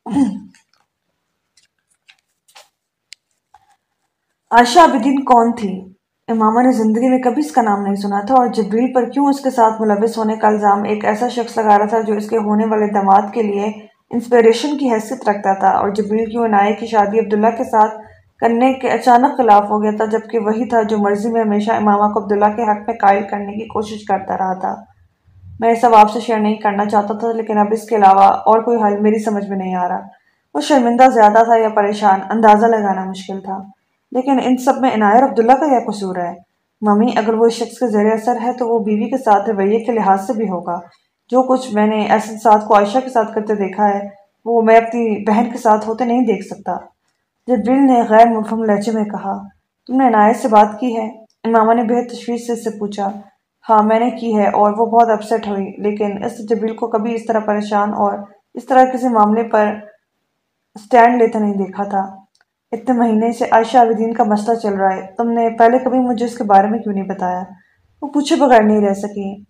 <clears throat> عائشہ عبدین کون تھی؟ امامہ نے زندگی میں کبھی اس کا نام نہیں سنا تھا اور جبریل پر کیوں اس کے ساتھ ملوث ہونے کا الزام ایک ایسا شخص لگا رہا تھا جو اس کے ہونے والے دماد کے لیے انسپیریشن کی حیثیت رکھتا تھا اور جبریل کیوں عنایہ کی شادی عبداللہ کے ساتھ کرنے کے اچانک خلاف ہو گیا تھا، جبکہ وہی تھا جو مرضی میں ہمیشہ امامہ کو عبداللہ کے حق میں قائل کرنے کی کوشش کرتا رہا تھا۔ میں یہ سب آپ سے شیئر نہیں کرنا چاہتا تھا، لیکن اب اس کے علاوہ اور کوئی حل میری سمجھ میں نہیں آ رہا۔ وہ شرمندہ زیادہ تھا یا پریشان، اندازہ لگانا مشکل تھا۔ لیکن ان سب میں عنایہ اور عبداللہ کا کیا قصور ہے۔ ممی، اگر وہ شخص کے زیر اثر ہے تو وہ بیوی کے ساتھ رویے کے لحاظ سے بھی ہوگا۔ جو کچھ میں نے ایسے ساتھ کو عائشہ کے ساتھ کرتے دیکھا ہے، وہ میں اپنی بہن کے ساتھ ہوتے نہیں دیکھ سکتا۔ جب دل نے غیر مفہوم لہجے میں کہا، تم نے عنایت سے بات کی ہے؟ امامہ نے بہت تشویش سے اس سے پوچھا ہاں میں نے کی ہے اور وہ بہت اپسٹ ہوئی، لیکن اس جبریل کو کبھی اس طرح پریشان اور اس طرح کسی معاملے پر سٹینڈ لیتا نہیں دیکھا تھا۔ اتنے مہینے سے عائشہ عابدین کا مسئلہ چل رہا ہے۔ تم نے پہلے کبھی مجھے اس کے بارے میں کیوں نہیں بتایا؟ وہ پوچھے بغیر نہیں رہ سکی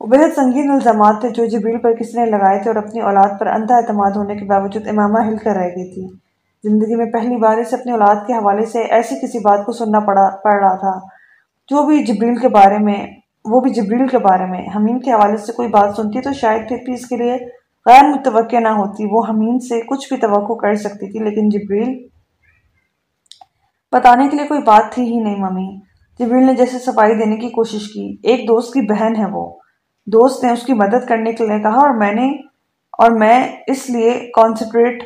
وہ بہت سنگین الزامات تھے جو جبریل پر کسی نے لگائے تھے اور اپنی اولاد پر اندھا اعتماد ہونے کے باوجود امامہ ہل کر رہ گئی تھی۔ زندگی میں پہلی بار اسے اپنی اولاد کے حوالے سے ایسی کسی بات کو سننا پڑا پڑ رہا تھا۔ جو بھی جبریل کے بارے میں وہ بھی جبریل کے بارے میں۔ حمیم کے حوالے سے کوئی بات سنتی تو شاید پھر بھی اس کے لیے غیر متوقع نہ ہوتی۔ وہ حمیم سے کچھ بھی توقع کر سکتی تھی، لیکن جبریل بتانے کے لیے کوئی بات تھی ہی نہیں، ممی۔ جبریل نے جیسے صفائی دینے کی کوشش کی، ایک دوست کی بہن ہے وہ۔ دوست نے اس کی مدد کرنے کے لیے کہا، اور میں نے، اور میں اس لیے کانسنٹریٹ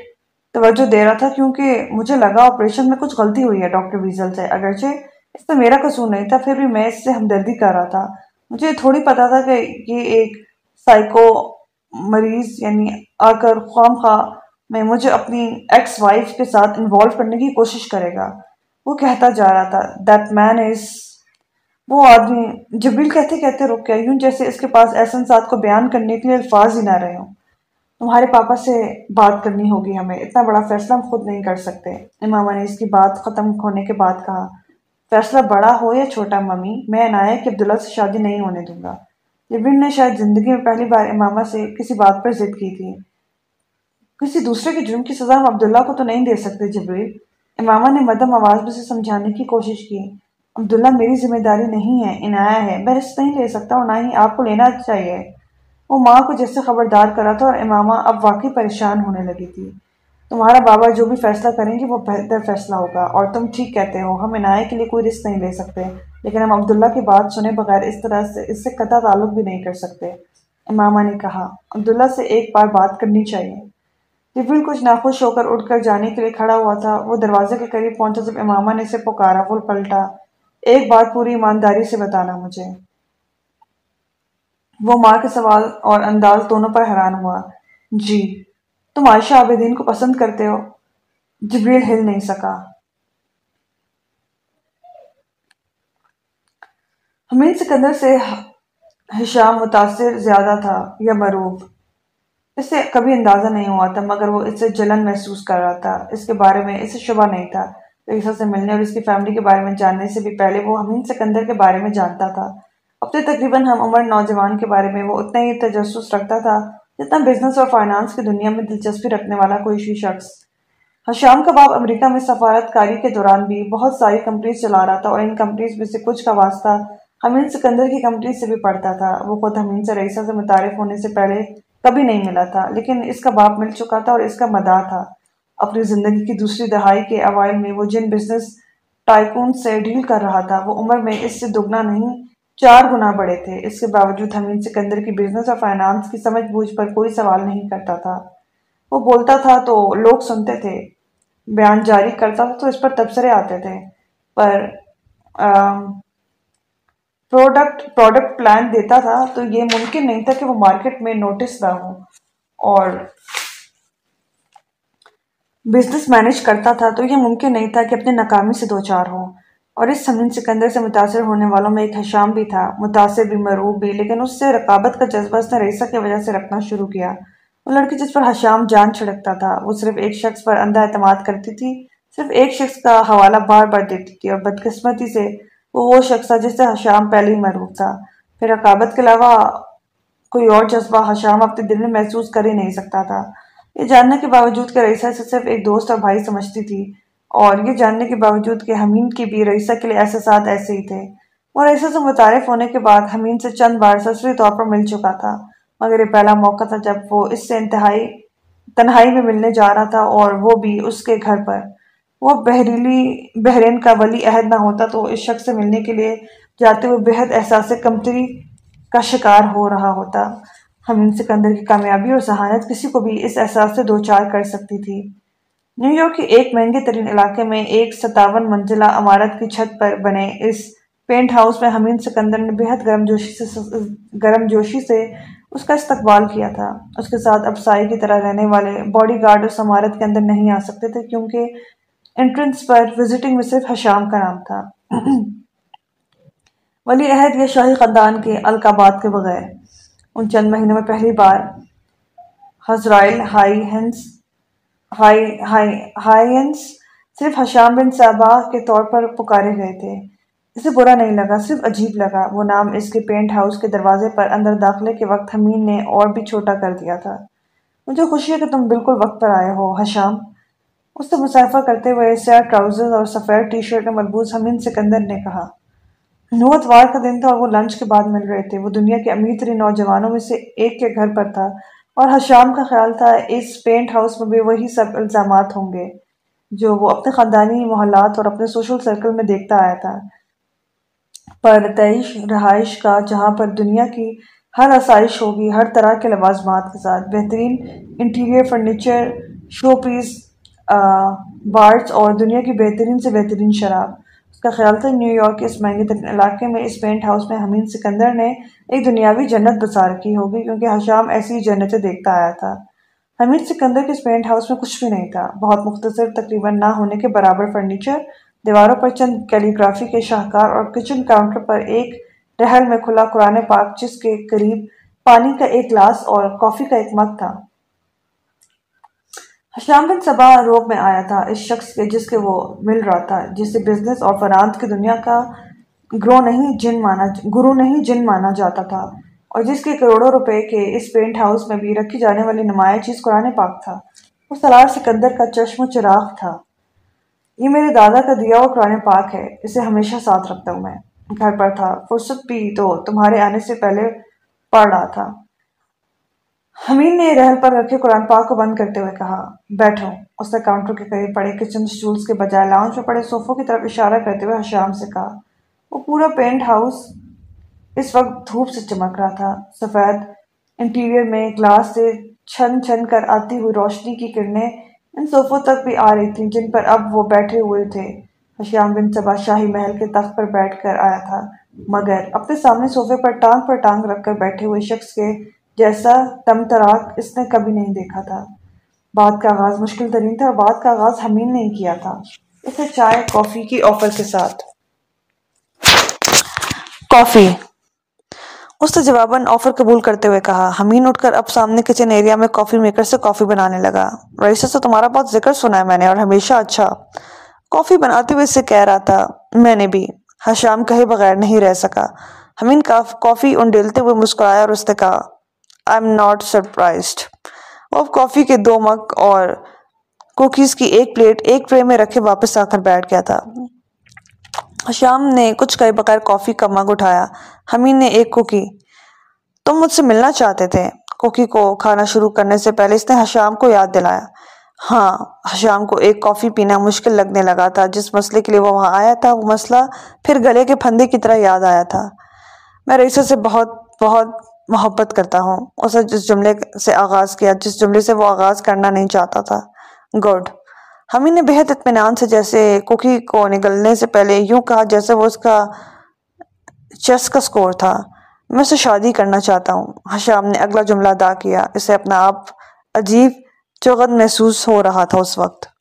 توجہ دے رہا تھا کیونکہ مجھے لگا آپریشن میں کچھ غلطی ہوئی ہے ڈاکٹر ویزل سے۔ اگرچہ اس سے میرا قصور نہیں تھا، پھر بھی میں اس سے ہمدردی کر رہا تھا۔ مجھے تھوڑی پتا تھا کہ یہ ایک سائیکو مریض یعنی آ کر خواہ خواہ میں مجھے اپنی ایکس وائف کے ساتھ انوالو کرنے کی کوشش کرے گا۔ وہ کہتا جا رہا تھا دیٹ مین از وہ آدمی جبریل کہتے کہتے رک گیا، یوں جیسے اس کے پاس احسن ساتھ کو بیان کرنے کے لیے الفاظ ہی نہ رہے ہوں۔ تمہارے پاپا سے بات کرنی ہوگی ہمیں۔ اتنا بڑا فیصلہ ہم خود نہیں کر سکتے۔ امامہ نے اس کی بات ختم ہونے کے بعد کہا، فیصلہ بڑا ہو یا چھوٹا ممی؟ میں عنایہ کہ عبداللہ سے شادی نہیں ہونے دوں گا۔ جبریل نے شاید زندگی میں پہلی بار امامہ سے کسی بات پر ضد کی تھی۔ کسی دوسرے کے جرم کی سزا ہم عبداللہ کو تو نہیں دے سکتے جبریل۔ امامہ نے مدم آواز میں سے سمجھانے کی کوشش کی، عبداللہ میری ذمہ داری نہیں ہے، عنایہ ہے، میں رسک نہیں لے سکتا اور نہ ہی آپ کو لینا چاہیے۔ وہ ماں کو جیسے خبردار کرا تھا اور امامہ اب واقعی پریشان ہونے لگی تھی۔ تمہارا بابا جو بھی فیصلہ کریں گے، وہ بہتر فیصلہ ہوگا اور تم ٹھیک کہتے ہو، ہم عنایہ کے لیے کوئی رسک نہیں لے سکتے۔ لیکن ہم عبداللہ کی بات سنے بغیر اس طرح سے، اس سے قطع تعلق بھی نہیں کر سکتے۔ امامہ نے کہا، عبداللہ سے ایک بار بات کرنی چاہیے۔ جبریل کچھ ناخوش ہو کر اٹھ کر جانے کے لیے کھڑا ہوا تھا۔ وہ دروازے کے قریب پہنچا جب امامہ نے اسے پکارا۔ وہ پلٹا۔ ایک بات پوری ایمانداری سے بتانا مجھے۔ وہ ماں کے سوال اور انداز دونوں پر حیران ہوا۔ جی تم عائشہ عابدین کو پسند کرتے ہو؟ جبریل ہل نہیں سکا۔ حمید سکندر سے حشام متاثر زیادہ تھا یا مروب اس سے کبھی اندازہ نہیں ہوا تھا، مگر وہ اس سے جلن محسوس کر رہا تھا۔ اس کے بارے میں اسے شبہ نہیں تھا۔ عیسیٰ سے ملنے اور اس کی فیملی کے بارے میں جاننے سے بھی پہلے وہ حمید سکندر کے بارے میں جانتا تھا۔ اب تو تقریباً ہم عمر نوجوان کے بارے میں وہ اتنا ہی تجسس رکھتا تھا جتنا بزنس اور فائنانس کی دنیا میں دلچسپی رکھنے والا کوئی بھی شخص۔ حشام کا باپ امریکہ میں سفارت کاری کے دوران بھی بہت ساری کمپنیز چلا رہا تھا اور ان کمپنیز میں سے کچھ کا واسطہ حمید سکندر کی کمپنی سے بھی پڑتا تھا۔ وہ خود حمید سے رئیسہ سے متعارف ہونے سے پہلے کبھی نہیں ملا تھا، لیکن اس کا باپ مل چکا تھا اور اس کا مداح تھا۔ اپنی زندگی کی دوسری دہائی کے اوائل میں وہ جن بزنس ٹائکون سے ڈیل کر رہا تھا، وہ عمر میں اس سے دگنا نہیں، چار گنا بڑے تھے۔ اس کے باوجود حمید سکندر کی بزنس اور فائنانس کی سمجھ بوجھ پر کوئی سوال نہیں کرتا تھا۔ وہ بولتا تھا تو لوگ سنتے تھے، بیان جاری کرتا تھا تو اس پر تبصرے آتے تھے۔ پر پروڈکٹ پروڈکٹ پلان دیتا تھا، تو یہ ممکن نہیں تھا کہ وہ مارکیٹ میں نوٹس نہ ہو۔ اور بزنس مینج کرتا تھا، تو یہ ممکن نہیں تھا کہ اپنے ناکامی سے دو چار ہوں۔ اور اس سمن سکندر سے متاثر ہونے والوں میں ایک حشام بھی تھا۔ متاثر بھی مروب بھی، لیکن اس سے رقابت کا جذبہ اس نے رئیسہ کی وجہ سے رکھنا شروع کیا۔ وہ لڑکی جس پر حشام جان چھڑکتا تھا، وہ صرف ایک شخص پر اندھا اعتماد کرتی تھی، صرف ایک شخص کا حوالہ بار بار دیتی تھی اور بدقسمتی سے وہ وہ شخص تھا جس سے حشام پہلے ہی مروب تھا۔ پھر رقابت کے علاوہ کوئی اور جذبہ حشام اپنے دل میں محسوس کر ہی نہیں سکتا تھا۔ یہ جاننے کے باوجود کہ رئیسہ سے صرف ایک دوست اور بھائی سمجھتی تھی، اور یہ جاننے کے باوجود کہ حمین کی بھی رئیسہ کے لیے احساسات ایسے ہی تھے۔ وہ رئیسہ سے متعارف ہونے کے بعد حمین سے چند بار سسری طور پر مل چکا تھا، مگر یہ پہلا موقع تھا جب وہ اس سے انتہائی تنہائی میں ملنے جا رہا تھا اور وہ بھی اس کے گھر پر۔ وہ بحریلی بحرین کا ولی عہد نہ ہوتا تو اس شخص سے ملنے کے لیے جاتے ہوئے بہت احساس کمتری کا شکار ہو رہا ہوتا۔ حمین سکندر کی کامیابی اور ذہانت کسی کو بھی اس احساس سے دو چار کر سکتی تھی۔ نیو یارک کے ایک مہنگے ترین علاقے میں ایک ستاون منزلہ عمارت کی چھت پر بنے۔ اس پینٹ ہاؤس میں حمین سکندر نے بہت گرم جوشی سے گرم جوشی سے اس کا استقبال کیا تھا۔ اس کے ساتھ افسائی کی طرح رہنے والے باڈی گارڈ اس عمارت کے اندر نہیں آ سکتے تھے کیونکہ انٹرنس پر وزٹنگ میں صرف حشام کا نام تھا۔ ولی عہد یا شاہی خاندان کے القابات کے بغیر ان چند مہینوں میں پہلی بار حضرائل ہائی ہنس ہائی ہائی ہنس صرف حشام بن صاحبہ کے طور پر پکارے گئے تھے۔ اسے برا نہیں لگا، صرف عجیب لگا۔ وہ نام اس کے پینٹ ہاؤس کے دروازے پر اندر داخلے کے وقت حمین نے اور بھی چھوٹا کر دیا تھا۔ مجھے خوشی ہے کہ تم بالکل وقت پر آئے ہو، حشام۔ اس سے مسافہ کرتے ہوئے سیاہ ٹراؤزر اور سفید ٹی شرٹ میں مربوط حمین سکندر نے کہا نو اتوار کا دن تھا اور وہ لنچ کے بعد مل رہے تھے۔ وہ دنیا کے امیر ترین نوجوانوں میں سے ایک کے گھر پر تھا اور حشام کا خیال تھا اس پینٹ ہاؤس میں بھی وہی سب الزامات ہوں گے جو وہ اپنے خاندانی محلات اور اپنے سوشل سرکل میں دیکھتا آیا تھا۔ پر تعیش رہائش کا جہاں پر دنیا کی ہر آسائش ہوگی، ہر طرح کے لوازمات کے ساتھ بہترین انٹیریئر فرنیچر، شو پیس بارٹس اور دنیا کی بہترین سے بہترین شراب۔ اس کا خیال تھا نیو یارک کے اس مہنگے ترین علاقے میں، اس پینٹ ہاؤس میں حمید سکندر نے ایک دنیاوی جنت بسا رکھی ہوگی، کیونکہ حشام ایسی جنتیں دیکھتا آیا تھا۔ حمید سکندر کے اس پینٹ ہاؤس میں کچھ بھی نہیں تھا۔ بہت مختصر، تقریباً نہ ہونے کے برابر فرنیچر، دیواروں پر چند کیلیگرافی کے شاہکار اور کچن کاؤنٹر پر ایک رحل میں کھلا قرآن پاک، جس کے قریب پانی کا ایک گلاس اور کافی کا ایک مگ تھا۔ حشام بن صبا روب میں آیا تھا اس شخص کے جس کے وہ مل رہا تھا جسے بزنس اور فرانت کی دنیا کا گرو نہیں جن مانا گرو نہیں جن مانا جاتا تھا۔ اور جس کے کروڑوں روپے کے اس پینٹ ہاؤس میں بھی رکھی جانے والی نمایاں چیز قرآن پاک تھا۔ وہ سلار سکندر کا چشم و چراغ تھا۔ یہ میرے دادا کا دیا وہ قرآن پاک ہے، اسے ہمیشہ ساتھ رکھتا ہوں میں۔ گھر پر تھا، فرصت بھی تو تمہارے آنے سے پہلے پڑھ رہا تھا۔ حمین نے رحل پر رکھے قرآن پاک کو بند کرتے ہوئے کہا، بیٹھو۔ اس نے کاؤنٹر کے قریب پڑے کچن سٹولز کے بجائے لاؤنج میں پڑے صوفوں کی طرف اشارہ کرتے ہوئے حشام سے کہا، وہ پورا پینٹ ہاؤس اس وقت دھوپ سے چمک رہا تھا۔ سفید انٹیریئر میں گلاس سے چھن چھن کر آتی ہوئی روشنی کی کرنیں ان صوفوں تک بھی آ رہی تھیں جن پر اب وہ بیٹھے ہوئے تھے۔ حشام بن صبا شاہی محل کے تخت پر بیٹھ کر آیا تھا، مگر اپنے سامنے صوفے پر ٹانگ پر ٹانگ رکھ کر بیٹھے ہوئے شخص کے جیسا تم تراک اس نے کبھی نہیں دیکھا تھا۔ بات کا آغاز مشکل ترین تھا اور بات کا آغاز حمین نے کیا تھا۔ اسے چائے، کافی کی آفر کے ساتھ۔ کافی۔ اس نے جواباً آفر قبول کرتے ہوئے کہا۔ حمین اٹھ کر اب سامنے کچن ایریا میں کافی میکر سے کافی بنانے لگا۔ رئیسہ سے تمہارا بہت ذکر سنا ہے میں نے اور ہمیشہ اچھا۔ کافی بناتے ہوئے اس سے کہہ رہا تھا، میں نے بھی۔ حشام کہے بغیر نہیں رہ سکا۔ حمین کافی انڈیلتے ہوئے مسکرایا اور اس نے کہا آئی ایم ناٹ سرپرائزڈ وہ اب کافی کے دو مگ اور کوکیز کی ایک پلیٹ ایک ٹرے میں رکھے واپس آ کر بیٹھ گیا تھا۔ شام نے کچھ کئی بغیر کافی کا مگ اٹھایا۔ حمین نے ایک کوکی تم مجھ سے ملنا چاہتے تھے۔ کوکی کو کھانا شروع کرنے سے پہلے اس نے حشام کو یاد دلایا۔ ہاں حشام کو ایک کافی پینا مشکل لگنے لگا تھا۔ جس مسئلے کے لیے وہ وہاں آیا تھا، وہ مسئلہ پھر گلے کے پھندے کی طرح یاد آیا تھا۔ میں رئیسہ سے بہت بہت محبت کرتا ہوں۔ اسے جس جملے سے آغاز کیا، جس جملے سے وہ آغاز کرنا نہیں چاہتا تھا۔ گڈ۔ ہمیں نے بہت اطمینان سے، جیسے کوکی کو نگلنے سے پہلے یوں کہا جیسے وہ اس کا چیس کا سکور تھا۔ میں اسے شادی کرنا چاہتا ہوں۔ حشام نے اگلا جملہ ادا کیا۔ اسے اپنا آپ عجیب چغد محسوس ہو رہا تھا اس وقت۔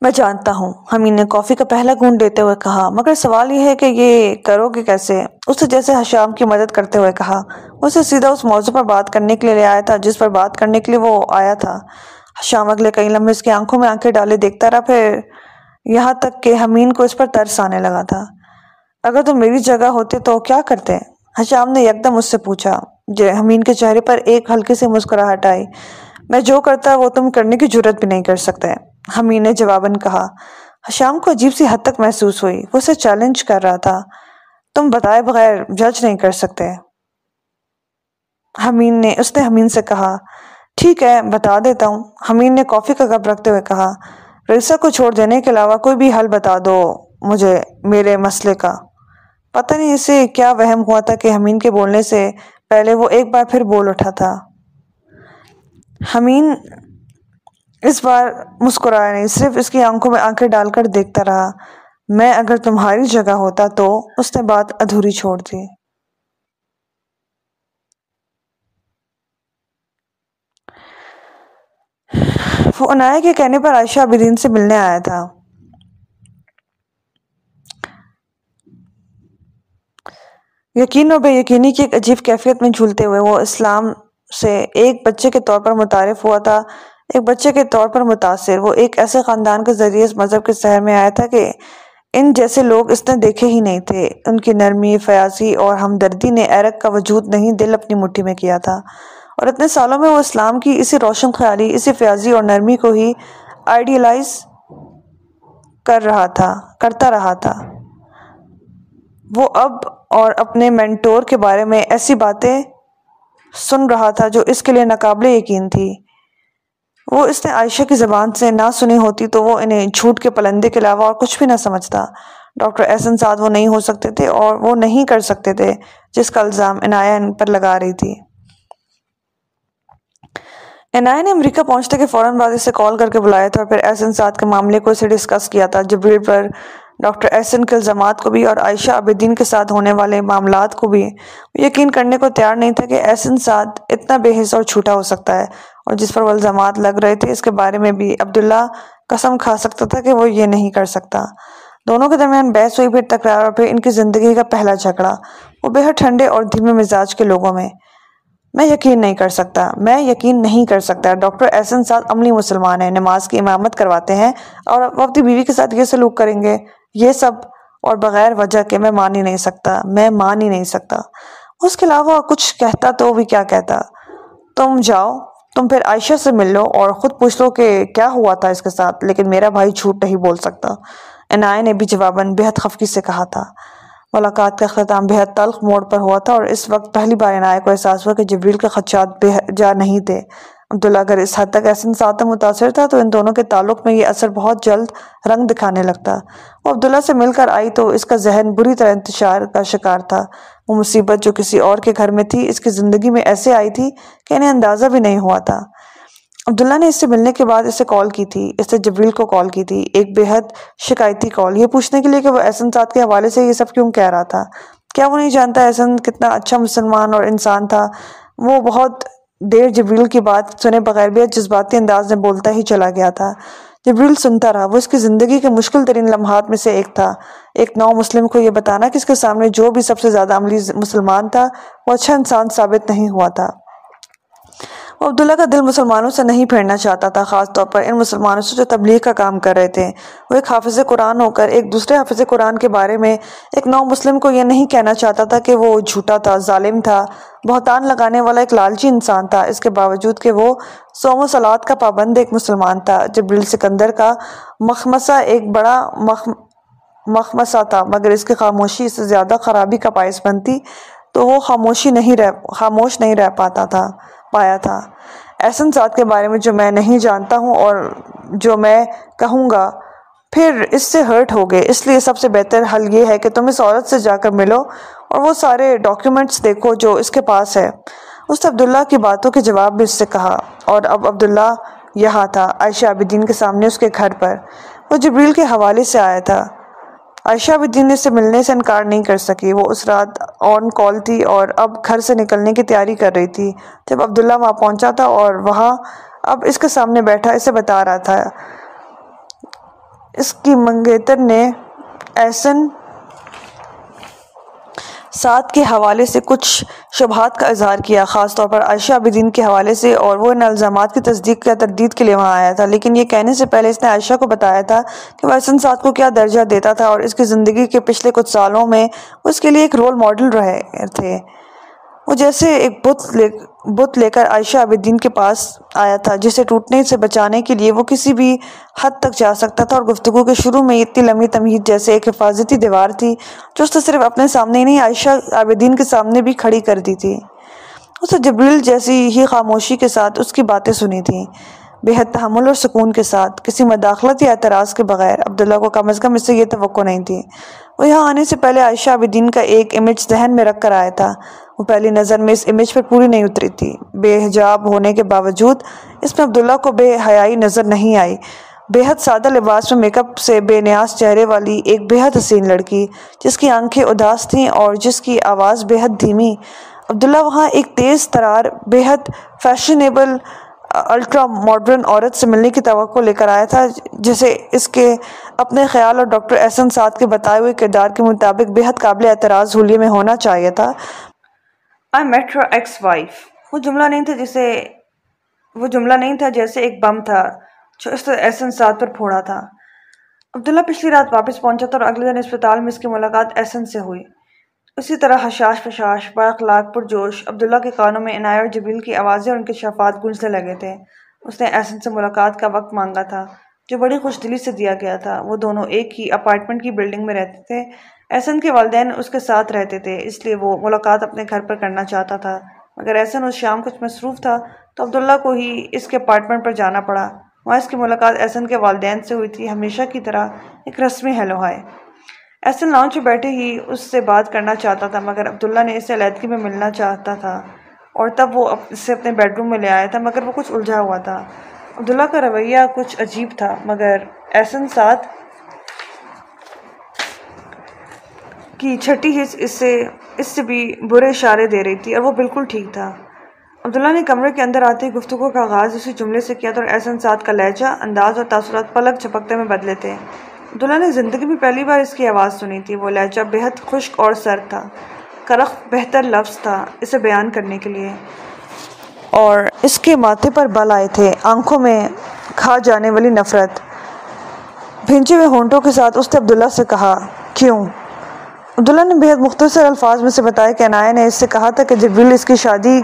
میں جانتا ہوں۔ حمین نے کافی کا پہلا گونڈ دیتے ہوئے کہا، مگر سوال یہ ہے کہ یہ کرو گے کیسے؟ اسے جیسے حشام کی مدد کرتے ہوئے کہا، اسے سیدھا اس موضوع پر بات کرنے کے لیے لے آیا تھا، جس پر بات کرنے کے لیے وہ آیا تھا۔ حشام اگلے کئی لمحے اس کی آنکھوں میں آنکھیں ڈالے دیکھتا رہا، پھر یہاں تک کہ حمین کو اس پر ترس آنے لگا تھا۔ اگر تم میری جگہ ہوتے تو کیا کرتے؟ حشام نے یکدم اس سے پوچھا جو حمین کے چہرے پر ایک ہلکے سے مسکراہٹ آئی۔ میں جو کرتا وہ تم کرنے کی جرت بھی نہیں کر سکتے۔ حمین نے جواباً کہا حشام کو عجیب سی حد تک محسوس ہوئی۔ وہ اسے چیلنج کر رہا تھا۔ تم بتائے بغیر جج نہیں کر سکتے۔ حمین نے، اس نے حمین سے کہا، ٹھیک ہے، بتا دیتا ہوں۔ حمین نے کافی کا کپ رکھتے ہوئے کہا، رئیسہ کو چھوڑ دینے کے علاوہ کوئی بھی حل بتا دو مجھے میرے مسئلے کا۔ پتہ نہیں اسے کیا وہم ہوا تھا کہ حمین کے بولنے سے پہلے وہ ایک بار پھر بول اٹھا تھا۔ حمین اس بار مسکرایا نہیں، صرف اس کی آنکھوں میں آنکھیں ڈال کر دیکھتا رہا۔ میں اگر تمہاری جگہ ہوتا تو اس نے بات ادھوری چھوڑ دی۔ وہ انایا کے کہنے پر عائشہ عبدین سے ملنے آیا تھا۔ یقین و بے یقینی کی ایک عجیب کیفیت میں جھولتے ہوئے وہ اسلام سے ایک بچے کے طور پر متعارف ہوا تھا۔ ایک بچے کے طور پر متاثر۔ وہ ایک ایسے خاندان کے ذریعے اس مذہب کے سہر میں آیا تھا کہ ان جیسے لوگ اس نے دیکھے ہی نہیں تھے۔ ان کی نرمی، فیاضی اور ہمدردی نے ایرک کا وجود نہیں، دل اپنی مٹھی میں کیا تھا۔ اور اتنے سالوں میں وہ اسلام کی اسی روشن خیالی، اسی فیاضی اور نرمی کو ہی آئیڈیلائز کر رہا تھا، کرتا رہا تھا۔ وہ اب اور اپنے مینٹور کے بارے میں ایسی باتیں سن رہا تھا جو اس کے لیے ناقابل یقین تھی۔ وہ اس نے عائشہ کی زبان سے نہ سنی ہوتی تو وہ انہیں جھوٹ کے پلندے کے علاوہ اور کچھ بھی نہ سمجھتا۔ ڈاکٹر احسن سعد وہ نہیں ہو سکتے تھے اور وہ نہیں کر سکتے تھے جس کا الزام عنایہ ان پر لگا رہی تھی۔ عنایہ نے امریکہ پہنچتے کے فوراً بعد اسے کال کر کے بلایا تھا اور پھر احسن سعد کے معاملے کو اسے ڈسکس کیا تھا۔ جبریل پر ڈاکٹر احسن کے الزامات کو بھی اور عائشہ عبدین کے ساتھ ہونے والے معاملات کو بھی یقین کرنے کو تیار نہیں تھا کہ احسن سعد اتنا بے حص اور چھوٹا ہو سکتا ہے اور جس پر وہ الزامات لگ رہے تھے، اس کے بارے میں بھی عبداللہ قسم کھا سکتا تھا کہ وہ یہ نہیں کر سکتا۔ دونوں کے درمیان بحث ہوئی، پھر تکرار اور پھر ان کی زندگی کا پہلا جھگڑا۔ وہ بے حد ٹھنڈے اور دھیمے مزاج کے لوگوں میں۔ میں یقین نہیں کر سکتا، میں یقین نہیں کر سکتا۔ ڈاکٹر احسن ساتھ عملی مسلمان ہیں، نماز کی امامت کرواتے ہیں اور وہ اپنی بیوی کے ساتھ یہ سلوک کریں گے۔ یہ سب اور بغیر وجہ کے میں مان ہی نہیں سکتا، میں مان ہی نہیں سکتا۔ اس کے علاوہ کچھ کہتا تو بھی کیا کہتا؟ تم جاؤ، تم پھر عائشہ سے مل لو اور خود پوچھ لو کہ کیا ہوا تھا اس کے ساتھ، لیکن میرا بھائی جھوٹ نہیں بول سکتا۔ عنایہ نے بھی جواباً بہت خفکی سے کہا تھا۔ ملاقات کا اختتام بہت تلخ موڑ پر ہوا تھا اور اس وقت پہلی بار عنایہ کو احساس ہوا کہ جبریل کے خدشات جا نہیں تھے۔ عبداللہ اگر اس حد تک احسن ساتھ متاثر تھا تو ان دونوں کے تعلق میں یہ اثر بہت جلد رنگ دکھانے لگتا۔ وہ عبداللہ سے مل کر آئی تو اس کا ذہن بری طرح انتشار کا شکار تھا۔ وہ مصیبت جو کسی اور کے گھر میں تھی، اس کی زندگی میں ایسے آئی تھی کہ انہیں اندازہ بھی نہیں ہوا تھا۔ عبداللہ نے اس سے ملنے کے بعد اسے کال کی تھی، اس سے جبریل کو کال کی تھی، ایک بے حد شکایتی کال۔ یہ پوچھنے کے لیے کہ وہ احسن ساتھ کے حوالے سے یہ سب کیوں کہہ رہا تھا؟ کیا وہ نہیں جانتا احسن کتنا اچھا مسلمان اور انسان تھا؟ وہ بہت دیر جبریل کی بات سنے بغیر بھی جذباتی انداز میں بولتا ہی چلا گیا تھا۔ جبریل سنتا رہا، وہ اس کی زندگی کے مشکل ترین لمحات میں سے ایک تھا۔ ایک نو مسلم کو یہ بتانا کہ اس کے سامنے جو بھی سب سے زیادہ عملی مسلمان تھا، وہ اچھا انسان ثابت نہیں ہوا تھا۔ وہ عبداللہ کا دل مسلمانوں سے نہیں پھیرنا چاہتا تھا، خاص طور پر ان مسلمانوں سے جو تبلیغ کا کام کر رہے تھے۔ وہ ایک حافظ قرآن ہو کر، ایک دوسرے حافظ قرآن کے بارے میں ایک نو مسلم کو یہ نہیں کہنا چاہتا تھا کہ وہ جھوٹا تھا، ظالم تھا، بہتان لگانے والا ایک لالچی انسان تھا۔ اس کے باوجود کہ وہ سوم و سلاد کا پابند ایک مسلمان تھا۔ جبریل سکندر کا مخمسہ ایک بڑا مخ مخمسہ تھا، مگر اس کی خاموشی اس سے زیادہ خرابی کا باعث بنتی تو وہ خاموشی نہیں رہ، خاموش نہیں رہ پاتا تھا۔ پایا تھا۔ احسن ساتھ کے بارے میں جو میں نہیں جانتا ہوں اور جو میں کہوں گا، پھر اس سے ہرٹ ہوگے اس لیے سب سے بہتر حل یہ ہے کہ تم اس عورت سے جا کر ملو اور وہ سارے ڈاکیومنٹس دیکھو جو اس کے پاس ہے۔ اس نے عبداللہ کی باتوں کے جواب بھی اس سے کہا اور اب عبداللہ یہاں تھا، عائشہ عبدین کے سامنے اس کے گھر پر۔ وہ جبریل کے حوالے سے آیا تھا۔ عائشہ بھی سے ملنے سے انکار نہیں کر سکی۔ وہ اس رات آن کال تھی اور اب گھر سے نکلنے کی تیاری کر رہی تھی۔ جب عبداللہ وہاں پہنچا تھا اور وہاں اب اس کے سامنے بیٹھا، اسے بتا رہا تھا۔ اس کی منگیتر نے ایسن ساتھ کے حوالے سے کچھ شبہات کا اظہار کیا، خاص طور پر عائشہ عابدین کے حوالے سے، اور وہ ان الزامات کی تصدیق کا تردید کے لیے وہاں آیا تھا۔ لیکن یہ کہنے سے پہلے اس نے عائشہ کو بتایا تھا کہ وہ احسن ساتھ کو کیا درجہ دیتا تھا اور اس کی زندگی کے پچھلے کچھ سالوں میں اس کے لیے ایک رول ماڈل رہے تھے۔ وہ جیسے ایک بت بت لے کر عائشہ عبدین کے پاس آیا تھا، جسے ٹوٹنے سے بچانے کے لیے وہ کسی بھی حد تک جا سکتا تھا اور گفتگو کے شروع میں اتنی لمبی تمہید جیسے ایک حفاظتی دیوار تھی، جو اس نے صرف اپنے سامنے ہی نہیں، عائشہ عابدین کے سامنے بھی کھڑی کر دی تھی۔ اسے جبریل جیسی ہی خاموشی کے ساتھ اس کی باتیں سنی تھیں۔ بے حد تحمل اور سکون کے ساتھ، کسی مداخلت یا اعتراض کے بغیر، عبداللہ کو کم از کم اس سے یہ توقع نہیں تھی۔ وہ یہاں آنے سے پہلے عائشہ عابدین کا ایک امیج ذہن میں رکھ کر آیا تھا۔ وہ پہلی نظر میں اس امیج پر پوری نہیں اتری تھی۔ بے حجاب ہونے کے باوجود اس میں عبداللہ کو بے حیائی نظر نہیں آئی۔ بے حد سادہ لباس میں میک اپ سے بے نیاز چہرے والی ایک بے حد حسین لڑکی، جس کی آنکھیں اداس تھیں اور جس کی آواز بے حد دھیمی۔ عبداللہ وہاں ایک تیز ترار، بے حد فیشنیبل الٹرا ماڈرن عورت سے ملنے کی توقع لے کر آیا تھا، جسے اس کے اپنے خیال اور ڈاکٹر احسن ساتھ کے بتائے ہوئے کردار کے مطابق بے حد قابل اعتراض حلیے میں ہونا چاہیے تھا۔ آئی میٹرو ایکس وائف وہ جملہ نہیں تھا جسے وہ جملہ نہیں تھا جیسے ایک بم تھا جو اس احسن ساتھ پر پھوڑا تھا۔ عبداللہ پچھلی رات واپس پہنچا تھا اور اگلے دن اسپتال میں اس کی ملاقات احسن سے ہوئی۔ اسی طرح حشاش فشاش با اخلاق پر جوش، عبداللہ کے کانوں میں عنایہ اور جبیل کی آوازیں اور ان کے شفات گونجنے لگے تھے۔ اس نے احسن سے ملاقات کا وقت مانگا تھا، جو بڑی خوش دلی سے دیا گیا تھا۔ وہ دونوں ایک ہی اپارٹمنٹ کی بلڈنگ میں رہتے تھے۔ احسن کے والدین اس کے ساتھ رہتے تھے، اس لیے وہ ملاقات اپنے گھر پر کرنا چاہتا تھا۔ مگر احسن اس شام کچھ مصروف تھا، تو عبداللہ کو ہی اس کے اپارٹمنٹ پر جانا پڑا۔ وہاں اس کی ملاقات احسن کے والدین سے ہوئی تھی، ہمیشہ کی طرح ایک رسمی ہیلو ہائے احسن لانچ میں بیٹھے ہی اس سے بات کرنا چاہتا تھا، مگر عبداللہ نے اسے علیحدگی میں ملنا چاہتا تھا۔ اور تب وہ اسے اپنے بیڈ روم میں لے آیا تھا، مگر وہ کچھ الجھا ہوا تھا۔ عبداللہ کا رویہ کچھ عجیب تھا، مگر احسن ساتھ کی چھٹی ہچ اس سے اس سے بھی برے اشارے دے رہی تھی اور وہ بالکل ٹھیک تھا۔ عبداللہ نے کمرے کے اندر آتے گفتگو کا آغاز اسی جملے سے کیا تھا اور احسن ساتھ کا لہجہ، انداز اور تاثرات پلک چھپکتے میں بدلے تھے۔ عبداللہ نے زندگی میں پہلی بار اس کی آواز سنی تھی۔ وہ لہجہ بہت خشک اور سرد تھا۔ کرخ بہتر لفظ تھا اسے بیان کرنے کے لیے۔ اور اس کے ماتھے پر بل آئے تھے۔ آنکھوں میں کھا جانے والی نفرت۔ بھینچے ہوئے ہونٹوں کے ساتھ اس نے عبداللہ سے کہا، کیوں؟ عبداللہ نے بہت مختصر الفاظ میں سے بتایا کہ عنایہ نے اس سے کہا تھا کہ جبریل اس کی شادی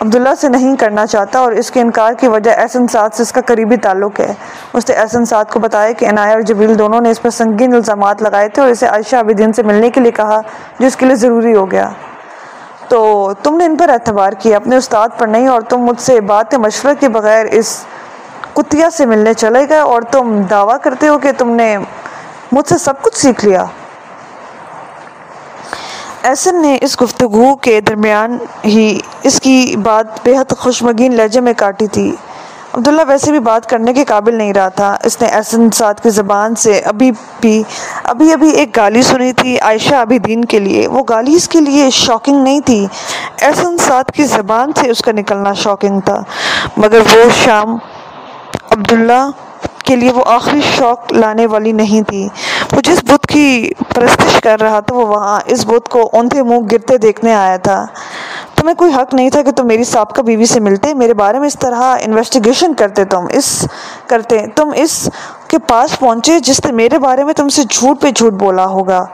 عبداللہ سے نہیں کرنا چاہتا اور اس کے انکار کی وجہ احسن ساتھ سے اس کا قریبی تعلق ہے۔ اس نے احسن ساتھ کو بتایا کہ عنایہ اور جبریل دونوں نے اس پر سنگین الزامات لگائے تھے اور اسے عائشہ عبدین سے ملنے کے لیے کہا جو اس کے لیے ضروری ہو گیا۔ تو تم نے ان پر اعتبار کیا، اپنے استاد پر نہیں اور تم مجھ سے بات مشورہ کے بغیر اس کتیا سے ملنے چلے گئے اور تم دعویٰ کرتے ہو کہ تم نے مجھ سے سب کچھ سیکھ لیا۔ ایسن نے اس گفتگو کے درمیان ہی اس کی بات بے حد خوشمگین لہجے میں کاٹی تھی۔ عبداللہ ویسے بھی بات کرنے کے قابل نہیں رہا تھا۔ اس نے احسن سعد کی زبان سے ابھی بھی ابھی ابھی ایک گالی سنی تھی عائشہ ابھی دین کے لیے۔ وہ گالی اس کے لیے شاکنگ نہیں تھی۔ احسن سعد کی زبان سے اس کا نکلنا شاکنگ تھا۔ مگر وہ شام عبداللہ کے لیے وہ آخری شوق لانے والی نہیں تھی۔ وہ جس بت کی پرستش کر رہا تھا، وہ وہاں اس بت کو اوندھے منہ گرتے دیکھنے آیا تھا۔ تمہیں کوئی حق نہیں تھا کہ تم میری سابقہ بیوی سے ملتے، میرے بارے میں اس طرح انویسٹیگیشن کرتے تم اس، کرتے تم اس کے پاس پہنچے جس نے میرے بارے میں تم سے جھوٹ پہ جھوٹ بولا ہوگا۔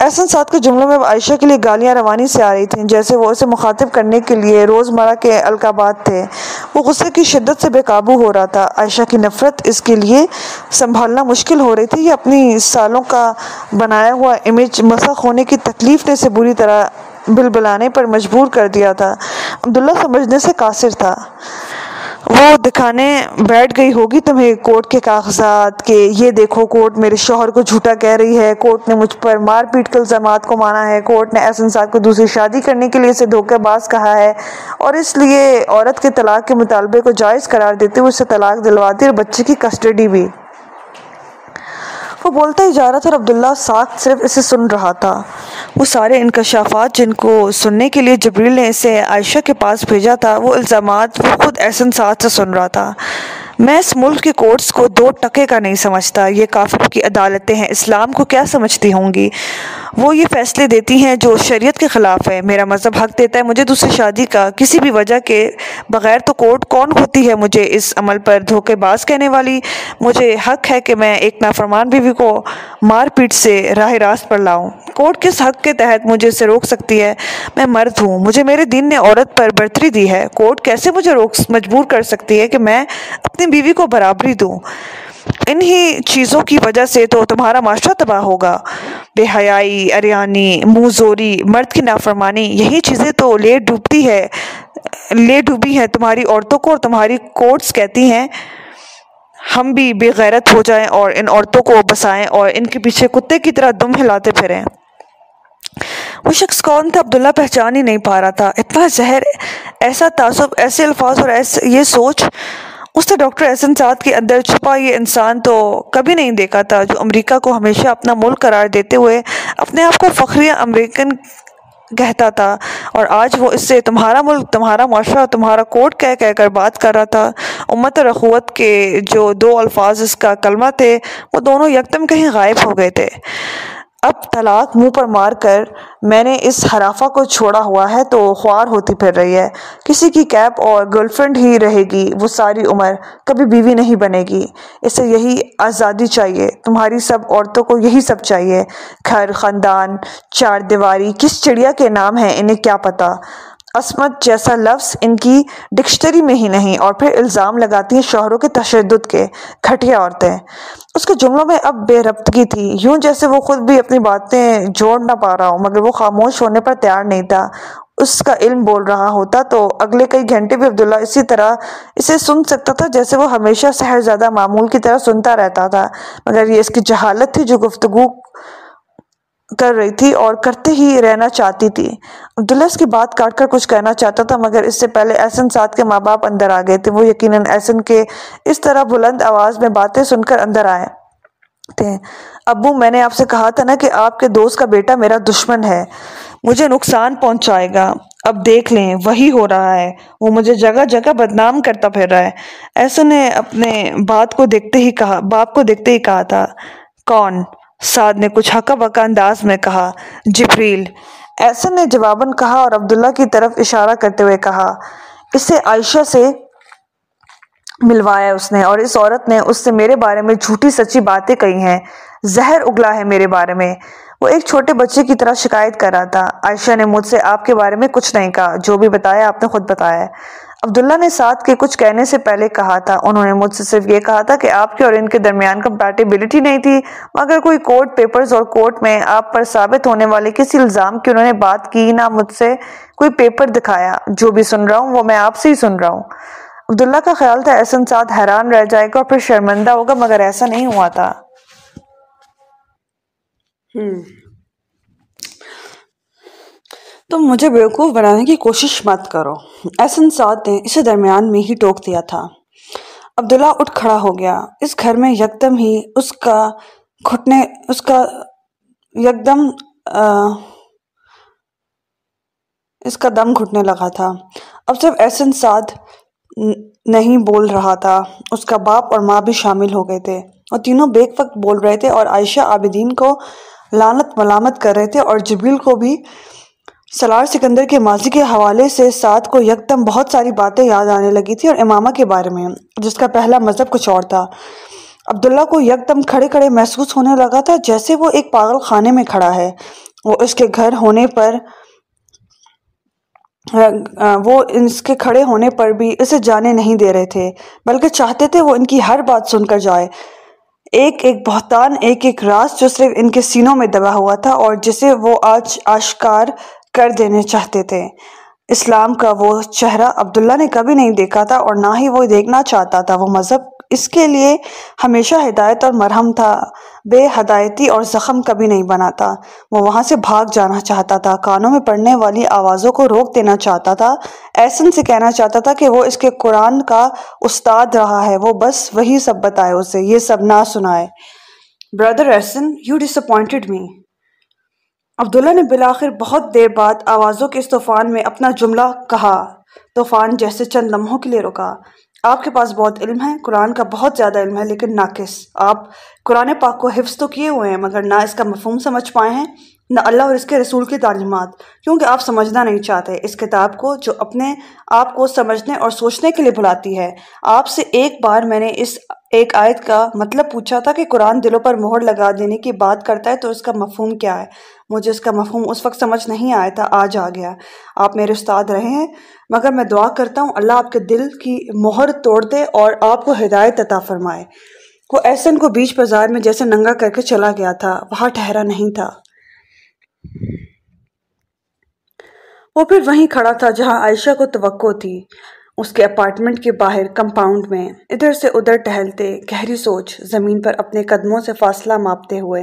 احسن ساتھ کے جملوں میں عائشہ کے لیے گالیاں روانی سے آ رہی تھیں، جیسے وہ اسے مخاطب کرنے کے لیے روز مرہ کے القابات تھے۔ وہ غصے کی شدت سے بے قابو ہو رہا تھا۔ عائشہ کی نفرت اس کے لیے سنبھالنا مشکل ہو رہی تھی۔ یہ اپنی سالوں کا بنایا ہوا امیج مسخ ہونے کی تکلیف نے سے بری طرح بل بلانے پر مجبور کر دیا تھا۔ عبداللہ سمجھنے سے قاصر تھا۔ وہ دکھانے بیٹھ گئی ہوگی تمہیں کورٹ کے کاغذات کے۔ یہ دیکھو، کورٹ میرے شوہر کو جھوٹا کہہ رہی ہے۔ کورٹ نے مجھ پر مار پیٹ کے الزامات کو مانا ہے۔ کورٹ نے احسن انسان کو دوسری شادی کرنے کے لیے اسے دھوکے باز کہا ہے۔ اور اس لیے عورت کے طلاق کے مطالبے کو جائز قرار دیتے ہوئے اسے طلاق دلواتی اور بچے کی کسٹڈی بھی۔ وہ بولتا ہی جا رہا تھا اور عبداللہ ساتھ صرف اسے سن رہا تھا۔ وہ سارے انکشافات جن کو سننے کے لیے جبریل نے اسے عائشہ کے پاس بھیجا تھا، وہ الزامات وہ خود احسن ساتھ سے سن رہا تھا۔ میں اس ملک کے کورٹس کو دو ٹکے کا نہیں سمجھتا۔ یہ کافروں کی عدالتیں ہیں۔ اسلام کو کیا سمجھتی ہوں گی؟ وہ یہ فیصلے دیتی ہیں جو شریعت کے خلاف ہے میرا مذہب حق دیتا ہے، مجھے دوسری شادی کا کسی بھی وجہ کے بغیر تو کورٹ کون ہوتی ہے مجھے اس عمل پر دھوکے باز کہنے والی؟ مجھے حق ہے کہ میں ایک نافرمان بیوی کو مار پیٹ سے راہ راست پر لاؤں۔ کورٹ کس حق کے تحت مجھے اسے روک سکتی ہے؟ میں مرد ہوں۔ مجھے میرے دین نے عورت پر برتری دی ہے۔ کورٹ کیسے مجھے روک، مجبور کر سکتی ہے کہ میں اپنی بیوی کو برابری دوں۔ انہی چیزوں کی وجہ سے تو تمہارا معاشرہ تباہ ہوگا۔ بے حیائی، اریانی منہ زوری مرد کی نافرمانی، یہی چیزیں تو لے ڈوبتی ہے۔ لے ڈوبی ہیں تمہاری عورتوں کو اور تمہاری کورٹس کہتی ہیں، ہم بھی بے غیرت ہو جائیں اور ان عورتوں کو بسائیں اور ان کے پیچھے کتے کی طرح دم ہلاتے پھریں۔ وہ شخص کون تھا عبداللہ پہچان ہی نہیں پا رہا تھا۔ اتنا زہر، ایسا تعصب، ایسے الفاظ اور ایسے یہ سوچ اس نے ڈاکٹر احسن سعد کے اندر چھپا یہ انسان تو کبھی نہیں دیکھا تھا جو امریکہ کو ہمیشہ اپنا ملک قرار دیتے ہوئے اپنے آپ کو فخریہ امریکن کہتا تھا اور آج وہ اس سے تمہارا ملک، تمہارا معاشرہ، تمہارا کوٹ کہہ کہہ کر بات کر رہا تھا۔ امت رخوت کے جو دو الفاظ اس کا کلمہ تھے، وہ دونوں یکدم کہیں غائب ہو گئے تھے۔ اب طلاق منہ پر مار کر میں نے اس حرافہ کو چھوڑا ہوا ہے تو خوار ہوتی پھر رہی ہے۔ کسی کی کیپ اور گرل فرینڈ ہی رہے گی، وہ ساری عمر کبھی بیوی نہیں بنے گی۔ اسے یہی آزادی چاہیے، تمہاری سب عورتوں کو یہی سب چاہیے۔ گھر، خاندان، چار دیواری، کس چڑیا کے نام ہیں، انہیں کیا پتا عصمت جیسا لفظ ان کی ڈکشنری میں ہی نہیں اور پھر الزام لگاتی ہیں شوہروں کے تشدد کے گھٹیا عورتیں۔ اس کے جملوں میں اب بے ربطگی تھی۔ یوں جیسے وہ خود بھی اپنی باتیں جوڑ نہ پا رہا ہوں مگر وہ خاموش ہونے پر تیار نہیں تھا۔ اس کا علم بول رہا ہوتا تو اگلے کئی گھنٹے بھی عبداللہ اسی طرح اسے سن سکتا تھا جیسے وہ ہمیشہ سہر زیادہ معمول کی طرح سنتا رہتا تھا۔ مگر یہ اس کی جہالت تھی جو گفتگو کر رہی تھی اور کرتے ہی رہنا چاہتی تھی۔ عبداللہ اس کی بات کاٹ کر کچھ کہنا چاہتا تھا، مگر اس سے پہلے احسن ساتھ کے ماں باپ اندر آ گئے تھے۔ وہ یقیناً احسن کے اس طرح بلند آواز میں باتیں سن کر اندر آئے تھے۔ ابو، میں نے آپ سے کہا تھا نا کہ آپ کے دوست کا بیٹا میرا دشمن ہے، مجھے نقصان پہنچائے گا۔ اب دیکھ لیں، وہی ہو رہا ہے۔ وہ مجھے جگہ جگہ بدنام کرتا پھر رہا ہے۔ ایسا نے اپنے بات کو دیکھتے ہی کہا، باپ کو دیکھتے ہی کہا تھا، کون؟ سعد نے کچھ حقا بکا انداز میں کہا، جبریل ایسن نے جواباً کہا اور عبداللہ کی طرف اشارہ کرتے ہوئے کہا، اسے عائشہ سے ملوایا اس نے اور اس عورت نے اس سے میرے بارے میں جھوٹی سچی باتیں کہی ہیں، زہر اگلا ہے میرے بارے میں۔ وہ ایک چھوٹے بچے کی طرح شکایت کر رہا تھا۔ عائشہ نے مجھ سے آپ کے بارے میں کچھ نہیں کہا، جو بھی بتایا آپ نے خود بتایا عبداللہ نے ساتھ کے کچھ کہنے سے پہلے کہا تھا۔ انہوں نے مجھ سے صرف یہ کہا تھا کہ آپ کے اور ان کے درمیان کمپیٹیبلٹی نہیں تھی، مگر کوئی کورٹ پیپرز اور کورٹ میں آپ پر ثابت ہونے والے کسی الزام کی انہوں نے بات کی نہ مجھ سے کوئی پیپر دکھایا۔ جو بھی سن رہا ہوں، وہ میں آپ سے ہی سن رہا ہوں۔ عبداللہ کا خیال تھا احسن ساتھ حیران رہ جائے گا اور پھر شرمندہ ہوگا، مگر ایسا نہیں ہوا تھا۔ تم مجھے بیوقوف بنانے کی کوشش مت کرو۔ احسن سعد نے اسے درمیان میں ہی ٹوک دیا تھا۔ عبداللہ اٹھ کھڑا ہو گیا۔ اس گھر میں یکدم ہی اس کا گھٹنے، اس کا یکدم اس کا دم گھٹنے لگا تھا۔ اب صرف احسن سعد نہیں بول رہا تھا۔ اس کا باپ اور ماں بھی شامل ہو گئے تھے۔ اور تینوں بیک وقت بول رہے تھے اور عائشہ عابدین کو لانت ملامت کر رہے تھے اور جبریل کو بھی سلار سکندر کے ماضی کے حوالے سے سعد کو یکدم بہت ساری باتیں یاد آنے لگی تھی اور امامہ کے بارے میں، جس کا پہلا مذہب کچھ اور تھا۔ عبداللہ کو یکدم کھڑے کھڑے محسوس ہونے لگا تھا جیسے وہ ایک پاگل خانے میں کھڑا ہے۔ وہ اس کے گھر ہونے پر، وہ اس کے کھڑے ہونے پر بھی اسے جانے نہیں دے رہے تھے، بلکہ چاہتے تھے وہ ان کی ہر بات سن کر جائے۔ ایک ایک بہتان، ایک ایک راز جو صرف ان کے سینوں میں دبا ہوا تھا اور جسے وہ آج آشکار کر دینے چاہتے تھے۔ اسلام کا وہ چہرہ عبداللہ نے کبھی نہیں دیکھا تھا اور نہ ہی وہ دیکھنا چاہتا تھا۔ وہ مذہب اس کے لیے ہمیشہ ہدایت اور مرہم تھا۔ بے ہدایتی اور زخم کبھی نہیں بنا تھا۔ وہ وہاں سے بھاگ جانا چاہتا تھا۔ کانوں میں پڑھنے والی آوازوں کو روک دینا چاہتا تھا۔ ایسن سے کہنا چاہتا تھا کہ وہ اس کے قرآن کا استاد رہا ہے۔ وہ بس وہی سب بتائے اسے۔ یہ سب نہ سنائے۔ بردر ایسن you disappointed me Abdullah نے بلاخر بہت دیر بعد آوازوں کے اس طوفان میں اپنا جملہ کہا۔ طوفان جیسے چند لمحوں کے لیے رکا۔ آپ کے پاس بہت علم ہے، قرآن کا بہت زیادہ علم ہے، لیکن ناقص۔ آپ قرآن پاک کو حفظ تو کیے ہوئے ہیں، مگر نہ اس کا مفہوم سمجھ پائے ہیں۔ نہ اللہ اور اس کے رسول کی تعلیمات، کیونکہ آپ سمجھنا نہیں چاہتے۔ اس کتاب کو جو اپنے آپ کو سمجھنے اور سوچنے کے لیے بلاتی ہے۔ آپ سے ایک بار میں نے اس ایک آیت کا مطلب پوچھا تھا کہ قرآن دلوں پر مہر لگا دینے کی بات کرتا ہے تو اس کا مفہوم کیا ہے؟ مجھے اس کا مفہوم اس وقت سمجھ نہیں آیا تھا، آج آ گیا۔ آپ میرے استاد رہے ہیں، مگر میں دعا کرتا ہوں، اللہ آپ کے دل کی مہر توڑ دے اور آپ کو ہدایت عطا فرمائے۔ وہ ایسن کو بیچ بازار میں جیسے ننگا کر کے چلا گیا تھا، وہاں ٹھہرا نہیں تھا۔ وہ پھر وہیں کھڑا تھا جہاں عائشہ کو توقع تھی۔ اس کے اپارٹمنٹ کے باہر کمپاؤنڈ میں ادھر سے ادھر ٹہلتے گہری سوچ زمین پر اپنے قدموں سے فاصلہ ماپتے ہوئے۔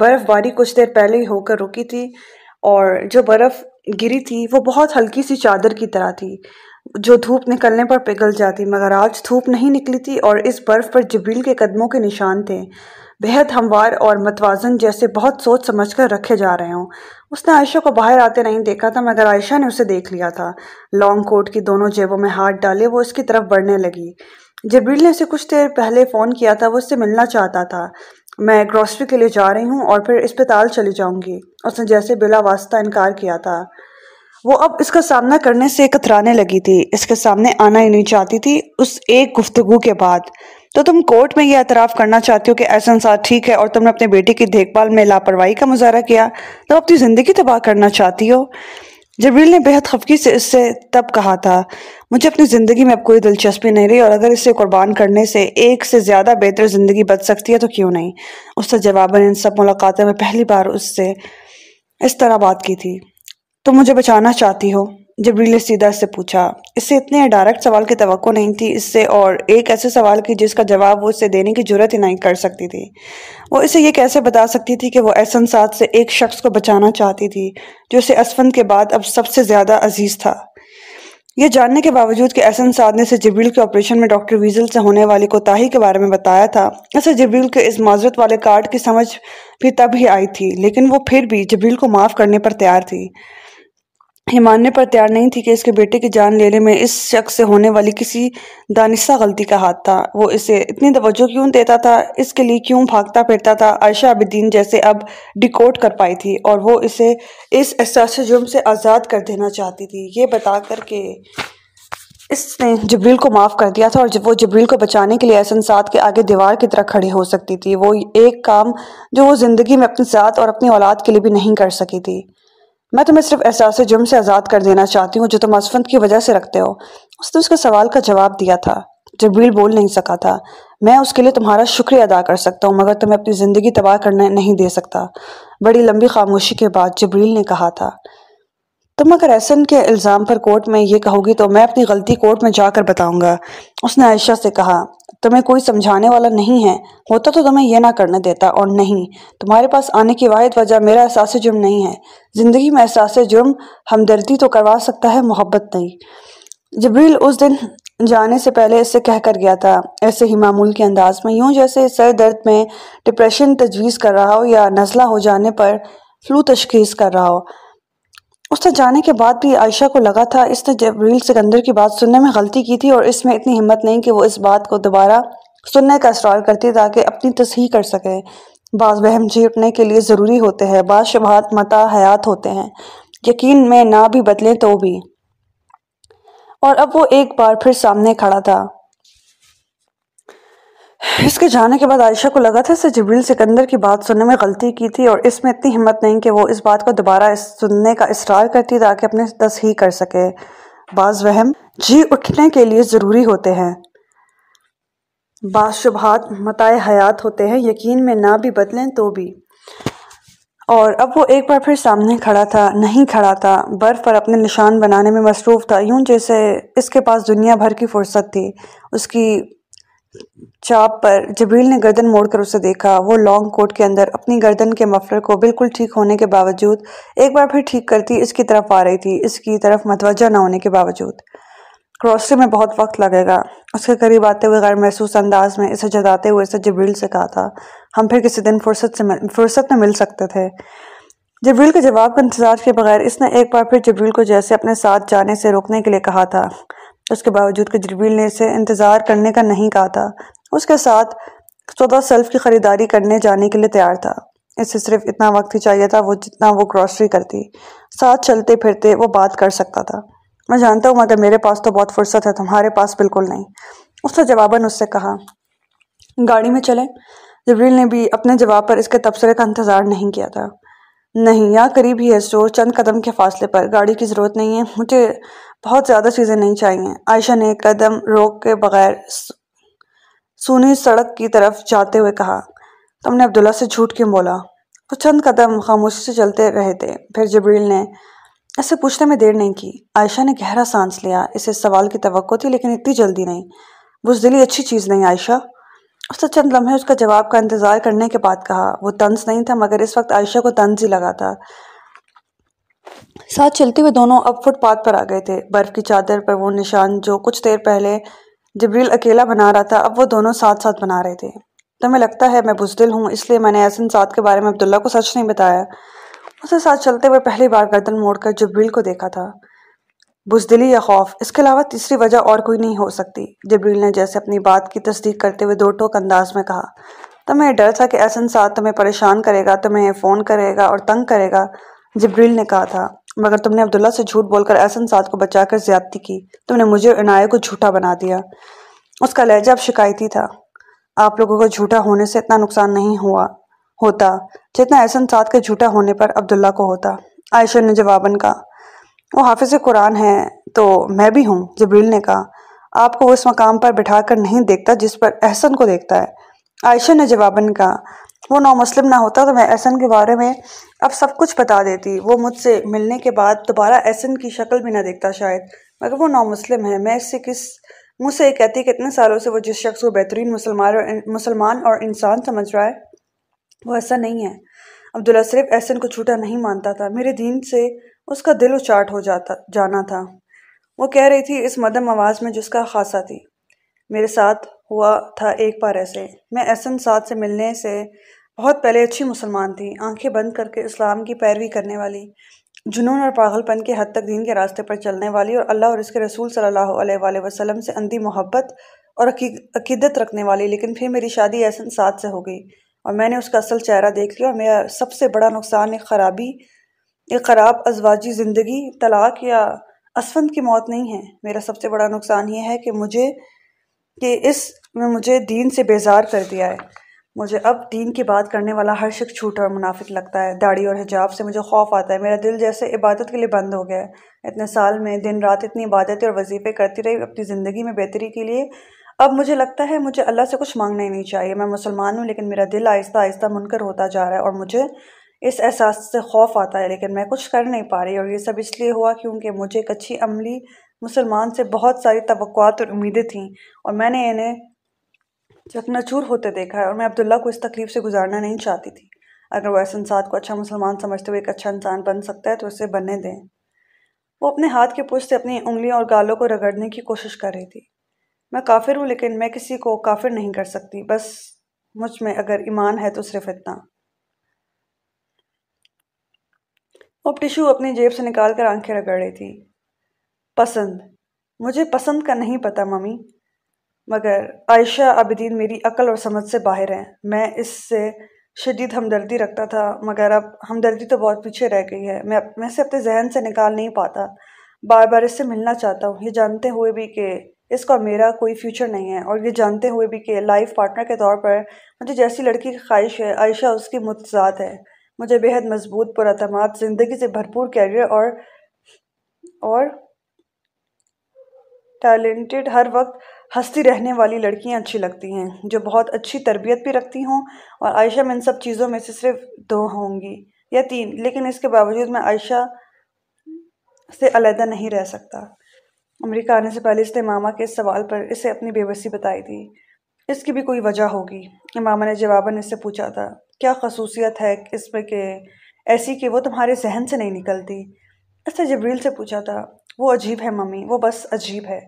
برف باری کچھ دیر پہلے ہی ہو کر رکی تھی اور جو برف گری تھی وہ بہت ہلکی سی چادر کی طرح تھی جو دھوپ نکلنے پر پگھل جاتی، مگر آج دھوپ نہیں نکلی تھی اور اس برف پر جبریل کے قدموں کے نشان تھے۔ بہت ہموار اور متوازن جیسے بہت سوچ سمجھ کر رکھے جا رہے ہوں۔ اس نے عائشہ کو باہر آتے نہیں دیکھا تھا، مگر عائشہ نے اسے دیکھ لیا تھا۔ لانگ کوٹ کی دونوں جیبوں میں ہاتھ ڈالے، وہ اس کی طرف بڑھنے لگی۔ جبریل نے اسے کچھ دیر پہلے فون کیا تھا، وہ اس سے ملنا چاہتا تھا۔ میں گروسری کے لیے جا رہی ہوں اور پھر اسپتال چلی جاؤں گی۔ اس نے جیسے بلا واسطہ انکار کیا تھا۔ وہ اب اس کا سامنا کرنے سے کترانے لگی تھی۔ اس کے سامنے آنا ہی نہیں چاہتی تھی، اس ایک گفتگو کے بعد۔ تو تم کورٹ میں یہ اعتراف کرنا چاہتی ہو کہ ایسا انسان ٹھیک ہے اور تم نے اپنے بیٹی کی دیکھ بھال میں لاپرواہی کا مظاہرہ کیا، تو اپنی زندگی تباہ کرنا چاہتی ہو۔ جبریل نے بہت خفکی سے اس سے تب کہا تھا، مجھے اپنی زندگی میں اب کوئی دلچسپی نہیں رہی اور اگر اسے قربان کرنے سے ایک سے زیادہ بہتر زندگی بچ سکتی ہے تو کیوں نہیں؟ اس سے جواباً ان سب ملاقاتوں میں پہلی بار اس سے اس طرح بات کی تھی۔ تم مجھے بچانا چاہتی ہو؟ جبریل سیدھا سے پوچھا۔ اس سے اتنے ڈائریکٹ سوال کی توقع نہیں تھی، اس سے اور ایک ایسے سوال کی جس کا جواب وہ اسے دینے کی جرت ہی نہیں کر سکتی تھی۔ وہ اسے یہ کیسے بتا سکتی تھی کہ وہ احسن ساتھ سے ایک شخص کو بچانا چاہتی تھی، جو اسے اسفند کے بعد اب سب سے زیادہ عزیز تھا۔ یہ جاننے کے باوجود کہ احسن سعد نے اسے جبریل کے آپریشن میں ڈاکٹر ویزل سے ہونے والی کوتاہی کے بارے میں بتایا تھا۔ اسے جبریل کے اس معذرت والے کارڈ کی سمجھ بھی تب ہی آئی تھی، لیکن وہ پھر بھی جبریل کو معاف کرنے پر تیار تھی۔ یہ ماننے پر تیار نہیں تھی کہ اس کے بیٹے کی جان لینے میں اس شخص سے ہونے والی کسی دانستہ غلطی کا ہاتھ تھا۔ وہ اسے اتنی توجہ کیوں دیتا تھا؟ اس کے لیے کیوں بھاگتا پھرتا تھا؟ عائشہ عبدین جیسے اب ڈیکوڈ کر پائی تھی اور وہ اسے اس احساس جرم سے آزاد کر دینا چاہتی تھی۔ یہ بتا کر کہ اس نے جبریل کو معاف کر دیا تھا اور وہ جبریل کو بچانے کے لیے احسن ساتھ کے آگے دیوار کی طرح کھڑی ہو سکتی تھی۔ وہ ایک کام جو وہ زندگی میں اپنی ذات اور اپنی اولاد کے لیے بھی نہیں کر سکی تھی۔ میں تمہیں صرف احساس جرم سے آزاد کر دینا چاہتی ہوں جو تم اسفند کی وجہ سے رکھتے ہو۔ اس نے اس کے سوال کا جواب دیا تھا۔ جبریل بول نہیں سکا تھا۔ میں اس کے لیے تمہارا شکریہ ادا کر سکتا ہوں، مگر تمہیں اپنی زندگی تباہ کرنے نہیں دے سکتا۔ بڑی لمبی خاموشی کے بعد جبریل نے کہا تھا۔ تم اگر ایسن کے الزام پر کورٹ میں یہ کہو گی تو میں اپنی غلطی کورٹ میں جا کر بتاؤں گا۔ اس نے عائشہ سے کہا، تمہیں کوئی سمجھانے والا نہیں ہے۔ ہوتا تو تمہیں یہ نہ کرنے دیتا اور نہیں۔ تمہارے پاس آنے کی واحد وجہ میرا احساس جرم نہیں ہے۔ زندگی میں احساس جرم ہمدردی تو کروا سکتا ہے، محبت نہیں۔ جبریل اس دن جانے سے پہلے اس سے کہہ کر گیا تھا، ایسے ہی معمول کے انداز میں، یوں جیسے سر درد میں ڈپریشن تجویز کر رہا ہو یا نزلہ ہو جانے پر فلو تشخیص کر رہا ہو۔ اس نے جانے کے بعد بھی عائشہ کو لگا تھا، اس نے جبریل سکندر کی بات سننے میں غلطی کی تھی اور اس میں اتنی ہمت نہیں کہ وہ اس بات کو دوبارہ سننے کا اسرار کرتی تاکہ اپنی تصحیح کر سکے۔ بعض وہم جھیپنے کے لیے ضروری ہوتے ہیں، بعض شبہات متا حیات ہوتے ہیں۔ یقین میں نہ بھی بدلیں تو بھی۔ اور اب وہ ایک بار پھر سامنے کھڑا تھا۔ اس کے جانے کے بعد عائشہ کو لگا تھا اسے جبریل سکندر کی بات سننے میں غلطی کی تھی اور اس میں اتنی ہمت نہیں کہ وہ اس بات کو دوبارہ سننے کا اصرار کرتی تاکہ اپنے تصحیح کر سکے۔ بعض وہم جی اٹھنے کے لیے ضروری ہوتے ہیں۔ بعض شبہات متائے حیات ہوتے ہیں، یقین میں نہ بھی بدلیں تو بھی۔ اور اب وہ ایک بار پھر سامنے کھڑا تھا، نہیں کھڑا تھا۔ برف پر اپنے نشان بنانے میں مصروف تھا، یوں جیسے اس کے پاس دنیا بھر کی فرصت تھی۔ اس کی چاپ پر جبریل نے گردن موڑ کر اسے دیکھا۔ وہ لانگ کوٹ کے اندر اپنی گردن کے مفلر کو بالکل ٹھیک ہونے کے باوجود ایک بار پھر ٹھیک کرتی، اس کی طرف آ رہی تھی، اس کی طرف متوجہ نہ ہونے کے باوجود۔ کروسری میں بہت وقت لگے گا۔ اس کے قریب آتے ہوئے غیر محسوس انداز میں اسے جداتے ہوئے اسے جبریل سے کہا تھا، ہم پھر کسی دن فرصت سے فرصت میں مل سکتے تھے۔ جبریل کے جواب کا انتظار کے بغیر اس نے ایک بار پھر جبریل کو جیسے اپنے ساتھ جانے سے روکنے کے لیے کہا تھا۔ اس کے باوجود کہ جبریل نے اسے انتظار کرنے کا نہیں کہا تھا، اس کے ساتھ چودہ سیلف کی خریداری کرنے جانے کے لیے تیار تھا۔ اس سے صرف اتنا وقت ہی چاہیے تھا، وہ جتنا وہ گروسری کرتی۔ ساتھ چلتے پھرتے وہ بات کر سکتا تھا۔ میں جانتا ہوں، مگر میرے پاس تو بہت فرصت ہے، تمہارے پاس بالکل نہیں۔ اس نے جواباً اس سے کہا، گاڑی میں چلیں۔ جبریل نے بھی اپنے جواب پر اس کے تبصرے کا انتظار نہیں کیا تھا۔ نہیں، یہاں قریب ہی ہے اسٹور چند قدم کے فاصلے پر۔ گاڑی کی ضرورت نہیں ہے، مجھے بہت زیادہ چیزیں نہیں چاہیے۔ عائشہ نے قدم روک کے بغیر سونی سڑک کی طرف جاتے ہوئے کہا، تم نے عبداللہ سے جھوٹ کیوں بولا؟ وہ چند قدم خاموشی سے چلتے رہے تھے۔ پھر جبریل نے اسے پوچھنے میں دیر نہیں کی۔ عائشہ نے گہرا سانس لیا۔ اسے سوال کی توقع تھی، لیکن اتنی جلدی نہیں۔ بزدلی اچھی چیز نہیں، عائشہ۔ اس نے چند لمحے اس کا جواب کا انتظار کرنے کے بعد کہا، وہ طنز نہیں تھا مگر اس وقت عائشہ کو طنز ہی لگا تھا۔ ساتھ چلتے ہوئے دونوں اب فٹ پاتھ پر آ گئے تھے۔ برف کی چادر پر وہ نشان جو کچھ دیر پہلے جبریل اکیلا بنا رہا تھا، اب وہ دونوں ساتھ ساتھ بنا رہے تھے۔ تمہیں لگتا ہے میں بزدل ہوں، اس لیے میں نے ایسن ساتھ کے بارے میں عبداللہ کو سچ نہیں بتایا۔ اسے ساتھ چلتے ہوئے پہلی بار گردن موڑ کر جبریل کو دیکھا تھا۔ بزدلی یا خوف، اس کے علاوہ تیسری وجہ اور کوئی نہیں ہو سکتی۔ جبریل نے جیسے اپنی بات کی تصدیق کرتے ہوئے دو ٹوک انداز میں کہا، تمہیں ڈر تھا کہ ایسن ساتھ تمہیں پریشان کرے گا، تمہیں فون کرے گا اور تنگ کرے گا؟ جبریل نے کہا تھا، مگر تم نے عبداللہ سے جھوٹ بول کر ایسن ساتھ کو بچا کر زیادتی کی، تم نے مجھے عنایہ کو جھوٹا بنا دیا۔ اس کا لہجہ اب شکایتی تھا۔ آپ لوگوں کو جھوٹا ہونے سے اتنا نقصان نہیں ہوا، ہوتا، جتنا احسن ساتھ کے جھوٹا ہونے پر عبداللہ کو ہوتا۔ عائشہ نے جواباً کہا وہ حافظ قرآن ہے تو میں بھی ہوں، جبریل نے کہا۔ آپ کو وہ اس مقام پر بٹھا کر نہیں دیکھتا جس پر احسن کو دیکھتا ہے۔ عائشہ نے جواباً کہا، وہ نو مسلم نہ ہوتا تو میں احسن کے بارے میں اب سب کچھ بتا دیتی۔ وہ مجھ سے ملنے کے بعد دوبارہ احسن کی شکل بھی نہ دیکھتا شاید، مگر وہ نو مسلم ہے۔ میں اس سے کس منہ سے یہ کہتی کہ اتنے سالوں سے وہ جس شخص کو بہترین مسلمان اور مسلمان اور انسان سمجھ رہا ہے، وہ ایسا نہیں ہے۔ عبداللہ صرف احسن کو چھوٹا نہیں مانتا تھا۔ میرے دین سے اس کا دل اچاٹ ہو جاتا، جانا تھا۔ وہ کہہ رہی تھی، اس مدم آواز میں جس کا خاصا تھی۔ میرے ساتھ ہوا تھا ایک بار ایسے۔ میں احسن ساتھ سے ملنے سے بہت پہلے اچھی مسلمان تھی۔ آنکھیں بند کر کے اسلام کی پیروی کرنے والی، جنون اور پاگل پن کے حد تک دین کے راستے پر چلنے والی اور اللہ اور اس کے رسول صلی اللہ علیہ وآلہ وسلم سے اندھی محبت اور عقیدت رکھنے والی۔ لیکن پھر میری شادی احسن ساتھ سے ہو گئی اور میں نے اس کا اصل چہرہ دیکھ لیا اور میرا سب سے بڑا نقصان ایک خرابی ایک خراب ازواجی زندگی، طلاق یا اسفند کی موت نہیں ہے۔ میرا سب سے بڑا نقصان یہ ہے کہ مجھے، کہ اس میں مجھے دین سے بیزار کر دیا ہے۔ مجھے اب دین کی بات کرنے والا ہر شخص چھوٹا اور منافق لگتا ہے۔ داڑھی اور حجاب سے مجھے خوف آتا ہے۔ میرا دل جیسے عبادت کے لیے بند ہو گیا ہے۔ اتنے سال میں دن رات اتنی عبادتیں اور وظیفے کرتی رہی، اپنی زندگی میں بہتری کے لیے۔ اب مجھے لگتا ہے مجھے اللہ سے کچھ مانگنا ہی نہیں چاہیے۔ میں مسلمان ہوں لیکن میرا دل آہستہ آہستہ منکر ہوتا جا رہا ہے اور مجھے اس احساس سے خوف آتا ہے، لیکن میں کچھ کر نہیں پا رہی اور یہ سب اس لیے ہوا کیونکہ مجھے ایک اچھی عملی مسلمان سے بہت ساری توقعات اور امیدیں تھیں اور میں نے انہیں چکناچور ہوتے دیکھا ہے اور میں عبداللہ کو اس تکلیف سے گزارنا نہیں چاہتی تھی۔ اگر وہ ایسے انسان کو اچھا مسلمان سمجھتے ہوئے ایک اچھا انسان بن سکتا ہے تو اسے بننے دیں۔ وہ اپنے ہاتھ کے پشت سے اپنی انگلیوں اور گالوں کو رگڑنے کی کوشش کر رہی تھی۔ میں کافر ہوں لیکن میں کسی کو کافر نہیں کر سکتی۔ بس مجھ میں اگر ایمان ہے تو صرف اتنا۔ وہ ٹیشو اپنی جیب سے نکال کر آنکھیں رگڑ رہی تھی۔ پسند۔ مجھے پسند کا نہیں پتا، ممی۔ مگر عائشہ عابدین میری عقل اور سمجھ سے باہر ہیں۔ میں اس سے شدید ہمدردی رکھتا تھا، مگر اب ہمدردی تو بہت پیچھے رہ گئی ہے۔ میں میں سے اپنے ذہن سے نکال نہیں پاتا۔ بار بار اس سے ملنا چاہتا ہوں۔ یہ جانتے ہوئے بھی کہ اس کا میرا کوئی فیوچر نہیں ہے، اور یہ جانتے ہوئے بھی کہ لائف پارٹنر کے طور پر مجھے جیسی لڑکی کی خواہش ہے۔ عائشہ اس کی متضاد ہے۔ مجھے بہت مضبوط پراعتماد زندگی سے بھرپور کیریئر اور اور ٹیلنٹڈ ہر وقت ہستی رہنے والی لڑکیاں اچھی لگتی ہیں، جو بہت اچھی تربیت بھی رکھتی ہوں اور عائشہ میں ان سب چیزوں میں سے صرف دو ہوں گی یا تین، لیکن اس کے باوجود میں عائشہ سے علیحدہ نہیں رہ سکتا۔ امریکہ آنے سے پہلے اس نے ماما کے اس سوال پر اسے اپنی بے بسی بتائی تھی۔ اس کی بھی کوئی وجہ ہوگی۔ ماما نے جواباً اس سے پوچھا تھا، کیا خصوصیت ہے اس میں کہ ایسی کہ وہ تمہارے ذہن سے نہیں نکلتی؟ اس نے جبریل سے پوچھا تھا، وہ عجیب ہے ممی، وہ بس عجیب ہے۔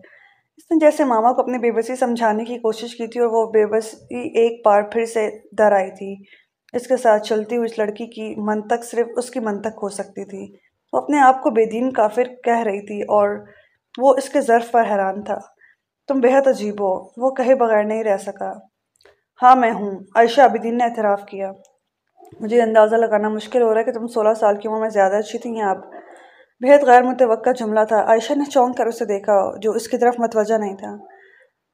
اس نے جیسے ماما کو اپنی بے بسی سمجھانے کی کوشش کی تھی اور وہ بے بسی ایک بار پھر سے در آئی تھی۔ اس کے ساتھ چلتی ہوئی اس لڑکی کی منطق صرف اس کی منطق ہو سکتی تھی۔ وہ اپنے آپ کو بے دین کافر کہہ رہی تھی اور وہ اس کے ظرف پر حیران تھا۔ تم بہت عجیب ہو۔ وہ کہے بغیر نہیں رہ سکا۔ ہاں میں ہوں۔ عائشہ عابدین نے اعتراف کیا۔ مجھے اندازہ لگانا مشکل ہو رہا ہے کہ تم سولہ سال کی عمر میں زیادہ اچھی تھی آپ بہت غیر متوقع جملہ تھا۔ عائشہ نے چونک کر اسے دیکھا جو اس کی طرف متوجہ نہیں تھا۔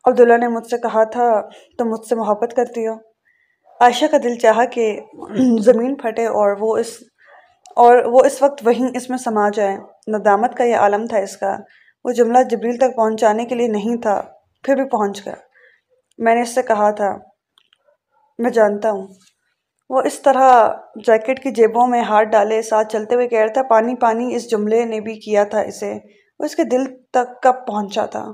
عبداللہ نے مجھ سے کہا تھا، تم مجھ سے محبت کرتی ہو۔ عائشہ کا دل چاہا کہ زمین پھٹے اور وہ اس، اور وہ اس وقت وہیں اس میں سما جائے۔ ندامت کا یہ عالم تھا اس کا۔ وہ جملہ جبریل تک پہنچانے کے لیے نہیں تھا، پھر بھی پہنچ گیا۔ میں نے اس سے کہا تھا، میں جانتا ہوں۔ وہ اس طرح جیکٹ کی جیبوں میں ہاتھ ڈالے، ساتھ چلتے ہوئے کہہ رہا تھا، پانی پانی اس جملے نے بھی کیا تھا اسے۔ وہ اس کے دل تک کب پہنچا تھا؟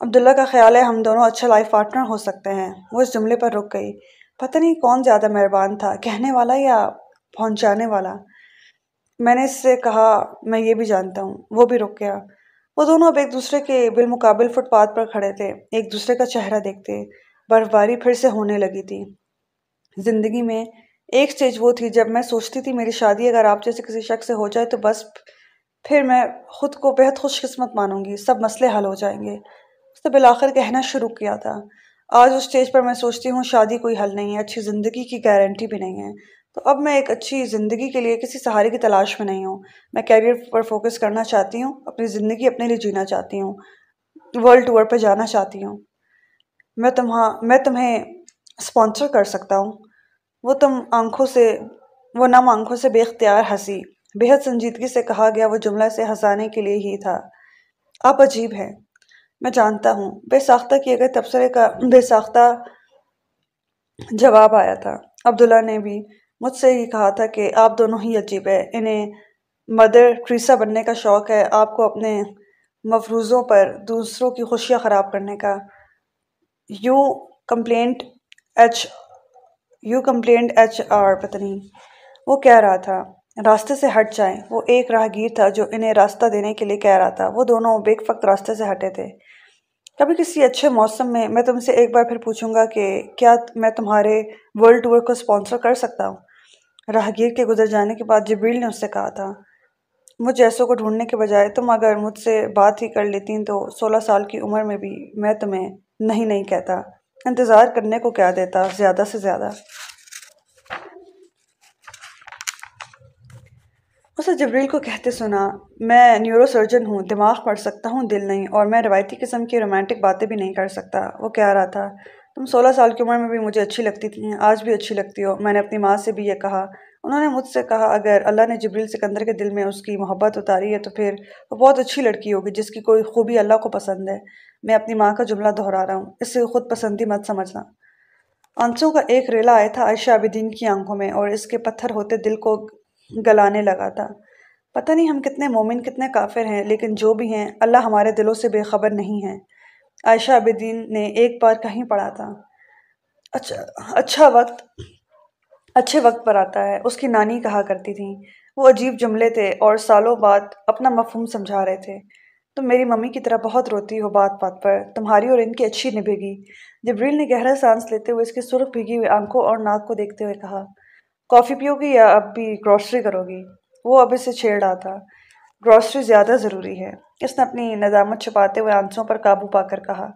عبداللہ کا خیال ہے ہم دونوں اچھا لائف پارٹنر ہو سکتے ہیں۔ وہ اس جملے پر رک گئی۔ پتہ نہیں کون زیادہ مہربان تھا، کہنے والا یا پہنچانے والا؟ میں نے اس سے کہا، میں یہ بھی جانتا ہوں۔ وہ بھی رک گیا۔ وہ دونوں اب ایک دوسرے کے بالمقابل فٹ پاتھ پر کھڑے تھے۔ ایک دوسرے کا چہرہ دیکھتے برف باری پھر سے ہونے لگی تھی۔ زندگی میں ایک سٹیج وہ تھی جب میں سوچتی تھی میری شادی اگر آپ جیسے کسی شخص سے ہو جائے تو بس پھر میں خود کو بہت خوش قسمت مانوں گی۔ سب مسئلے حل ہو جائیں گے۔ اس نے بالآخر کہنا شروع کیا تھا۔ آج اس سٹیج پر میں سوچتی ہوں شادی کوئی حل نہیں ہے، اچھی زندگی کی گارنٹی بھی نہیں ہے۔ تو اب میں ایک اچھی زندگی کے لیے کسی سہارے کی تلاش میں نہیں ہوں۔ میں کیریئر پر فوکس کرنا چاہتی ہوں، اپنی زندگی اپنے لیے جینا چاہتی ہوں ورلڈ ٹور پہ جانا چاہتی ہوں۔ میں تمہاں میں تمہیں اسپانسر کر سکتا ہوں۔ وہ تم آنکھوں سے، وہ نم آنکھوں سے بے اختیار ہنسی۔ بےحد سنجیدگی سے کہا گیا وہ جملہ سے ہنسانے کے لیے ہی تھا۔ آپ عجیب ہے میں جانتا ہوں۔ بے ساختہ کیے گئے تبصرے کا، بے ساختہ جواب آیا تھا۔ عبداللہ نے بھی مجھ سے ہی کہا تھا کہ آپ دونوں ہی عجیب ہے انہیں مدر ٹریسا بننے کا شوق ہے، آپ کو اپنے مفروضوں پر دوسروں کی خوشیاں خراب کرنے کا۔ You complaint H, you complaint H R, پتہ نہیں۔ وہ کہہ رہا تھا، راستے سے ہٹ جائیں۔ وہ ایک راہگیر تھا جو انہیں راستہ دینے کے لیے کہہ رہا تھا۔ وہ دونوں بیک فقت راستے سے ہٹے تھے۔ کبھی کسی اچھے موسم میں میں تم سے ایک بار پھر پوچھوں گا کہ کیا میں تمہارے ورلڈ ٹور کو اسپانسر کر سکتا ہوں؟ راہگیر کے گزر جانے کے بعد جبریل نے اس سے کہا تھا، مجھ جیسوں کو ڈھونڈنے کے بجائے تم اگر مجھ سے بات ہی کر لیتی تو سولہ سال کی عمر میں بھی میں تمہیں نہیں نہیں کہتا۔ انتظار کرنے کو کیا دیتا، زیادہ سے زیادہ۔ اسے جبریل کو کہتے سنا، میں نیورو سرجن ہوں، دماغ پڑھ سکتا ہوں، دل نہیں، اور میں روایتی قسم کی رومانٹک باتیں بھی نہیں کر سکتا۔ وہ کہہ رہا تھا تم سولہ سال کی عمر میں بھی مجھے اچھی لگتی تھی، آج بھی اچھی لگتی ہو۔ میں نے اپنی ماں سے بھی یہ کہا۔ انہوں نے مجھ سے کہا، اگر اللہ نے جبریل سکندر کے دل میں اس کی محبت اتاری ہے تو پھر وہ بہت اچھی لڑکی ہوگی جس کی کوئی خوبی اللہ کو پسند ہے۔ میں اپنی ماں کا جملہ دہرا رہا ہوں۔ اس سے خود پسندی مت سمجھنا۔ آنسوں کا ایک ریلا آیا تھا عائشہ عابدین کی آنکھوں میں اور اس کے پتھر ہوتے دل کو گلانے لگا تھا۔ پتہ نہیں ہم کتنے مومن، کتنے کافر ہیں، لیکن جو بھی ہیں، اللہ ہمارے دلوں سے بے خبر نہیں ہیں۔ عائشہ عابدین نے ایک بار کہیں پڑھا تھا۔ اچھا اچھا وقت، اچھے وقت پر آتا ہے، اس کی نانی کہا کرتی تھیں۔ وہ عجیب جملے تھے اور سالوں بعد اپنا مفہوم سمجھا رہے تھے۔ تم میری ممی کی طرح بہت روتی ہو بات بات پر، تمہاری اور ان کی اچھی نبھے گی جبریل نے گہرا سانس لیتے ہوئے اس کی سرخ بھیگی ہوئی آنکھوں اور ناک کو دیکھتے ہوئے کہا، کافی پیو گی یا اب بھی گروسری کرو گی؟ وہ اب اسے چھیڑ رہا تھا۔ گروسری زیادہ ضروری ہے۔ اس نے اپنی ندامت چھپاتے ہوئے آنسوں پر قابو پا کر کہا،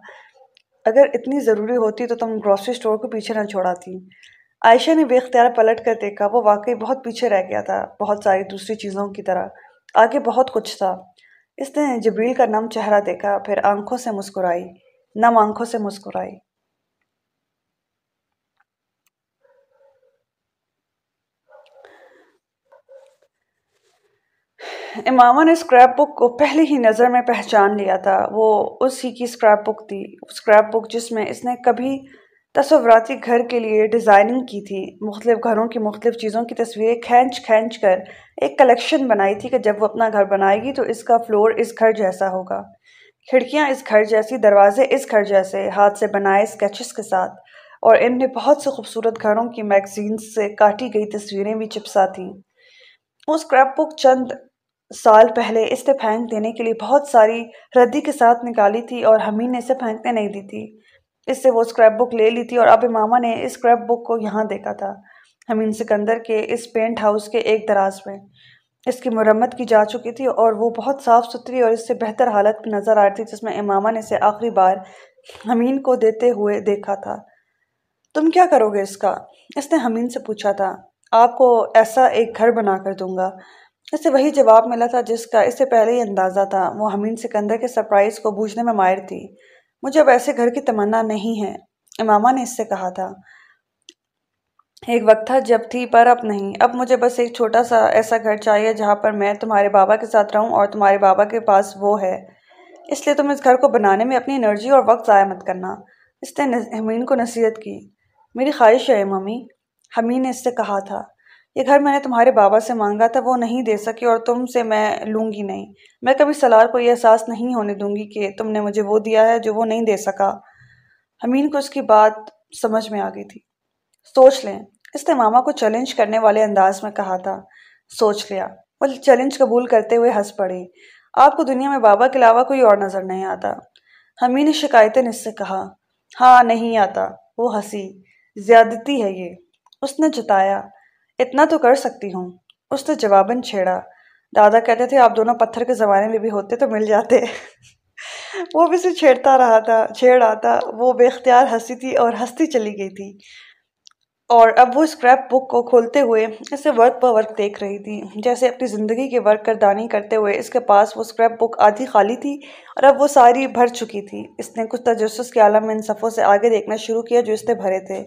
اگر اتنی ضروری ہوتی تو تم گروسری سٹور کو پیچھے نہ چھوڑاتی۔ عائشہ نے بے اختیار پلٹ کر دیکھا، وہ واقعی بہت پیچھے رہ گیا تھا، بہت ساری دوسری چیزوں کی طرح۔ آگے بہت کچھ تھا۔ اس نے جبریل کا نم چہرہ دیکھا، پھر آنکھوں سے مسکرائی، نم آنکھوں سے مسکرائی۔ امامہ نے اسکریپ بک کو پہلی ہی نظر میں پہچان لیا تھا۔ وہ اس ہی کی اسکریپ بک تھی۔ اسکریپ بک جس میں اس نے کبھی تصوراتی گھر کے لیے ڈیزائننگ کی تھی۔ مختلف گھروں کی مختلف چیزوں کی تصویریں کھینچ کھینچ کر ایک کلیکشن بنائی تھی کہ جب وہ اپنا گھر بنائے گی تو اس کا فلور اس گھر جیسا ہوگا۔ کھڑکیاں اس گھر جیسی، دروازے اس گھر جیسے، ہاتھ سے بنائے اسکیچز کے ساتھ۔ اور ان میں بہت سے خوبصورت گھروں کی میگزینز سے کاٹی گئی تصویریں بھی چپسا تھیں۔ وہ اسکریپ بک چند سال پہلے اس سے پھینک دینے کے لیے بہت ساری ردی کے ساتھ نکالی تھی اور ہمیں نے اسے پھینکنے نہیں دی تھی۔ اس سے وہ اسکریپ بک لے لی تھی اور اب امامہ نے اس اسکریپ بک کو یہاں دیکھا تھا۔ ہمین سکندر کے اس پینٹ ہاؤس کے ایک دراز میں۔ اس کی مرمت کی جا چکی تھی اور وہ بہت صاف ستھری اور اس سے بہتر حالت میں نظر آ رہی تھی جس میں امامہ نے اسے آخری بار ہمین کو دیتے ہوئے دیکھا تھا۔ تم کیا کرو گے اس کا؟ اس نے ہمین سے پوچھا تھا۔ آپ کو ایسا ایک گھر بنا کر دوں گا۔ اس سے وہی جواب ملا تھا جس کا اس سے پہلے ہی اندازہ تھا۔ وہ ہمین سکندر کے سرپرائز کو بوجھنے میں مائر تھی۔ مجھے اب ایسے گھر کی تمنا نہیں ہے۔ امامہ نے اس سے کہا تھا۔ ایک وقت تھا جب تھی پر اب نہیں۔ اب مجھے بس ایک چھوٹا سا ایسا گھر چاہیے جہاں پر میں تمہارے بابا کے ساتھ رہوں اور تمہارے بابا کے پاس وہ ہے۔ اس لیے تم اس گھر کو بنانے میں اپنی انرجی اور وقت ضائع مت کرنا۔ اس نے ہمین کو نصیحت کی۔ میری خواہش ہے ممی حمین نے اس سے کہا تھا۔ یہ گھر میں نے تمہارے بابا سے مانگا تھا، وہ نہیں دے سکی اور تم سے میں لوں گی نہیں۔ میں کبھی سلار کو یہ احساس نہیں ہونے دوں گی کہ تم نے مجھے وہ دیا ہے جو وہ نہیں دے سکا۔ حمین کو اس کی بات سمجھ میں آ گئی تھی۔ سوچ لیں، اس نے ماما کو چیلنج کرنے والے انداز میں کہا تھا۔ سوچ لیا، وہ چیلنج قبول کرتے ہوئے ہنس پڑی۔ آپ کو دنیا میں بابا کے علاوہ کوئی اور نظر نہیں آتا۔ حمین نے شکایتیں اس سے کہا۔ ہاں نہیں آتا۔ وہ ہنسی۔ زیادتی ہے یہ۔ اس نے جتایا۔ اتنا تو کر سکتی ہوں۔ اس نے جواباً چھیڑا۔ دادا کہتے تھے، آپ دونوں پتھر کے زمانے میں بھی ہوتے تو مل جاتے۔ <laughs> وہ بھی اسے چھیڑتا رہا تھا، چھیڑ رہا تھا۔ وہ بے اختیار ہنسی تھی اور ہنستی چلی گئی تھی۔ اور اب وہ اسکریپ بک کو کھولتے ہوئے اسے ورک پر ورک دیکھ رہی تھی۔ جیسے اپنی زندگی کے ورک کردانی کرتے ہوئے اس کے پاس وہ اسکریپ بک آدھی خالی تھی اور اب وہ ساری بھر چکی تھی۔ اس نے کچھ تجسس کے عالم میں ان صفوں سے آگے دیکھنا شروع کیا جو اس نے بھرے تھے۔